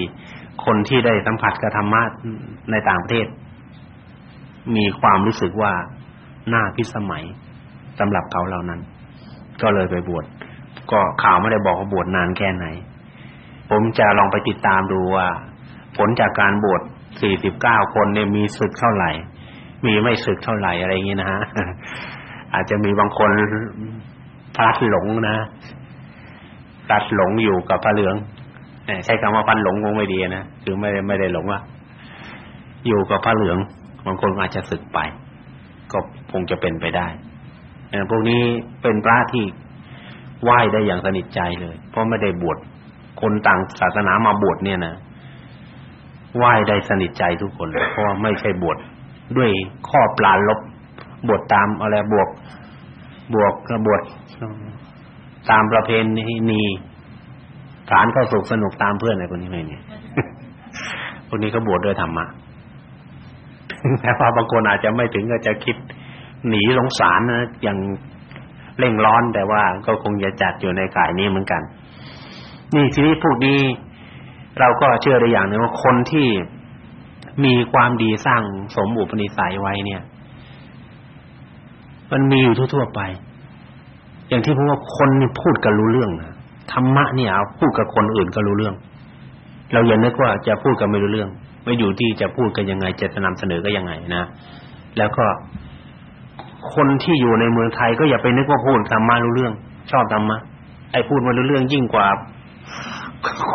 คนที่ได้สัมผัสกับธรรมะในต่างประเทศ มีความรู้สึกว่าน่าพิสมัยสำหรับเขาเหล่านั้น ก็เลยไปบวชก็ข่าวไม่ได้บอกว่าบวชนานแค่ไหน ผมจะลองไปติดตามดูว่า ผลจากการบวช49 คนเนี่ยมีศึกเท่าไหร่ มีไม่ศึกเท่าไหร่อะไรอย่างนี้นะฮะ อาจจะมีบางคนพลัดหลงนะพลัดหลงอยู่กับพระเหลืองใช้คำว่าพันหลงคงไม่ดีนะคือไม่ได้ไม่ได้หลงว่าอยู่กับพระเหลืองบางคนอาจจะสึกไป ก็คงจะเป็นไปได้พวกนี้เป็นพระที่ไหว้ได้อย่างสนิทใจเลย เพราะไม่ได้บวชคนต่างศาสนามาบวชเนี่ยนะไหว้ได้สนิทใจทุกคนเพราะไม่ใช่บวชด้วยข้อปลาลบ บวชตามอะไรบวก บวกบวชตามประเพณีฐานก็สุขสนุกตามเพื่อนอะไรคนนี้ไม่มีคนนี้ก็บวชด้วยธรรมะแต่พอบางคนอาจจะไม่ถึงก็จะคิดหนีสงสารนะอย่างเร่งร้อนแต่ว่าก็คงจะจัดอยู่ในข่ายนี้เหมือนกัน นี่ทีนี้พวกนี้เราก็เชื่อได้อย่างนึงว่าคนที่มีความดีสร้างสมบุปนิสัยไว้เนี่ย มันมีอยู่ทั่วๆไป อย่างที่ผมว่าคนนี่พูดกันรู้เรื่องนะธรรมะเนี่ยพูดกับคนอื่นก็รู้เรื่อง เราอย่านึกว่าจะพูดกันไม่รู้เรื่อง ไม่อยู่ที่จะพูดกันยังไงจะนำเสนอก็ยังไงนะแล้วก็คนที่อยู่ในเมืองไทยก็อย่าไปนึกว่าพูดธรรมะรู้เรื่อง ชอบธรรมะไอ้พูดมารู้เรื่องยิ่งกว่า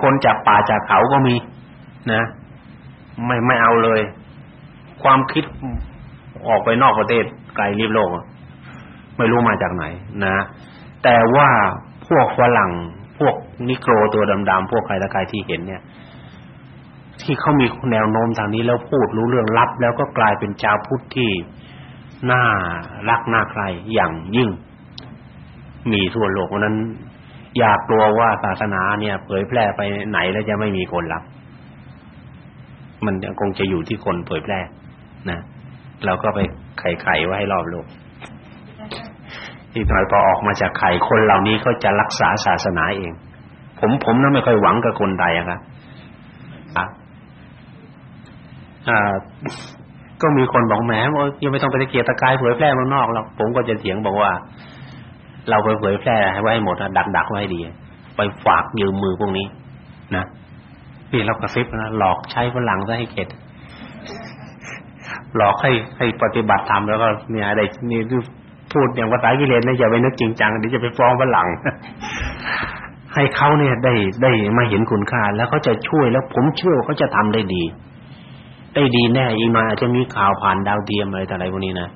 คนจากป่าจากเขาก็มี นะ ไม่ไม่เอาเลย ความคิดออกไปนอกประเทศไกลรีบโลก ไม่รู้มาจากไหนนะ แต่ว่าพวกฝรั่งพวกนิโกรตัวดำๆพวกใครละใครที่เห็นเนี่ย ที่เขามีแนวโน้มทางนี้แล้วพูดรู้เรื่องลับ แล้วก็กลายเป็นชาวพุทธที่น่ารักน่าใครอย่างยิ่ง มีทั่วโลกเพราะนั้น อยากกลัวว่าศาสนาเนี่ย เผยแพร่ไปไหนแล้วจะไม่มีคนรับ มันคงจะอยู่ที่คนเผยแพร่นะเราก็ไปไขๆไว้ให้รอบโลก อีกหน่อยพอออกมาจากไข่คนเหล่านี้ก็จะรักษาศาสนาเอง ผมผมนั้นไม่ค่อยหวังกับคนใดอะครับก็มีคนบอกแหมว่ายังไม่ต้องไปตะเกียกตะกายเผยแพร่เมืองนอกหรอกผมก็จะเถียงบอกว่า เราไปเผยแพร่ให้ไว้ให้หมดดักดักไว้ดี ไปฝากยืมมือพวกนี้ นะนี่เรากระซิบนะหลอกใช้ฝรั่งซะให้เข็ดหลอกให้ให้ปฏิบัติธรรมแล้วก็เนี่ยอะไรนี่ พูดอย่างภาษากิเลสเนี่ยอย่าไปนึกจริงจังเดี๋ยวจะไปฟ้องฝรั่งให้เขาเนี่ยได้ได้มาเห็นคุณค่า แล้วเขาจะช่วยแล้วผมเชื่อเขาจะทำได้ดี ได้ดีแน่อีกมาอาจจะมีข่าวผ่านดาวเทียมอะไรต่ออะไรพวกนี้นะ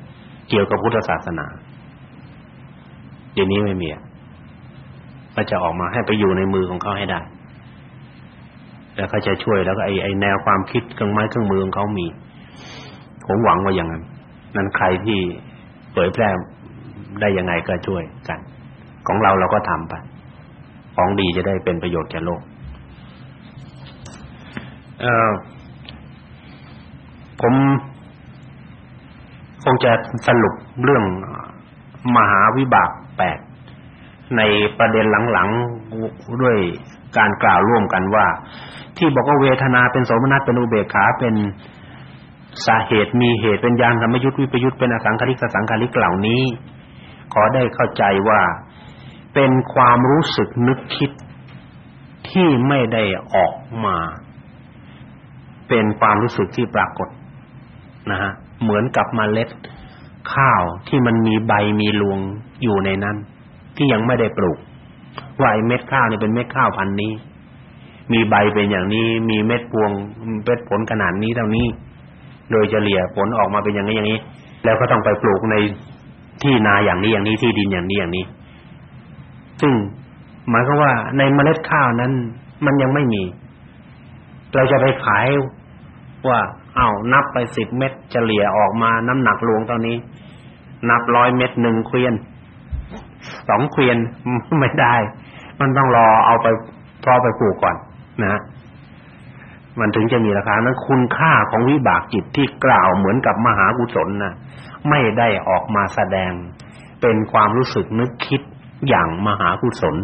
เกี่ยวกับพุทธศาสนาเดี๋ยวนี้ไม่มีก็จะออกมาให้ไปอยู่ในมือของเขาให้ได้ แล้วเขาจะช่วยแล้วก็ไอ้ไอ้แนวความคิดเครื่องไม้เครื่องมือของเขามีผมหวังว่าอย่างนั้น นั้นใครที่เผยแพร่ ได้ยังไงก็ช่วยกัน ของเราเราก็ทำไปของดีจะได้เป็นประโยชน์แก่โลกเออผมคงจะสรุปเรื่องมหาวิบากแปดในประเด็นหลังๆด้วยการกล่าวร่วมกันว่า ที่บอกว่าเวทนาเป็นโสมนัสเป็นอุเบกขาเป็นสาเหตุมีเหตุเป็นยานธรรมยุทธวิปยุทธเป็นอสังคาริกสังคาริกเหล่านี้ ขอได้เข้าใจว่า เป็นความรู้สึกนึกคิดที่ไม่ได้ออกมา เป็นความรู้สึกที่ปรากฏนะฮะเหมือนกับเมล็ดข้าวที่มันมีใบมีรวงอยู่ในนั้น ที่ยังไม่ได้ปลูกว่าไอ้เม็ดข้าวนี่เป็นเม็ดข้าวพันธุ์นี้ มีใบเป็นอย่างนี้ มีเม็ดพวงเม็ดผลขนาดนี้เท่านี้ โดยเฉลี่ยผลออกมาเป็นอย่างนี้อย่างนี้ แล้วก็ต้องไปปลูกใน ที่นาอย่างนี้อย่างนี้ที่ดินอย่างนี้อย่างนี้ ซึ่งหมายความว่าในเมล็ดข้าวนั้น มันยังไม่มี เราจะไปขายว่า เอานับไปสิบเม็ดเฉลี่ยออกมาน้ำหนักรวงเท่านี้ นับร้อยเม็ดหนึ่งเกวียนสองเกวียนไม่ได้ มันต้องรอเอาไปพอไปปลูกก่อนนะ มันถึงจะมีราคานั้นคุณค่าของวิบากจิตที่กล่าวเหมือนกับมหากุศลน่ะ ไม่ได้ออกมาแสดง เป็นความรู้สึกนึกคิดอย่างมหากุศล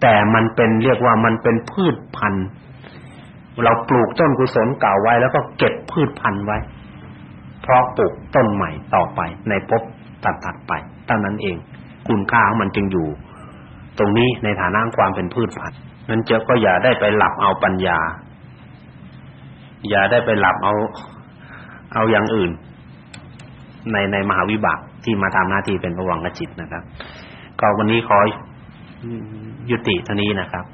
แต่มันเป็นเรียกว่ามันเป็นพืชพันธุ์ เราปลูกต้นกุศลเก่าไว้แล้วก็เก็บพืชพันธุ์ไว้ เพราะปลูกต้นใหม่ต่อไป ในภพตัดๆไปเท่านั้นเอง คุณค่าของมันจึงอยู่ ตรงนี้ในฐานะความเป็นพืชพันธุ์นั้นเจ้าก็อย่าได้ไปหลับเอาปัญญา อย่าได้ไปหลับเอาเอาอย่างอื่น ในในมหาวิบากที่มาทำหน้าที่เป็นภวังกจิตนะครับก็วันนี้ขอยุติเท่านี้นะครับ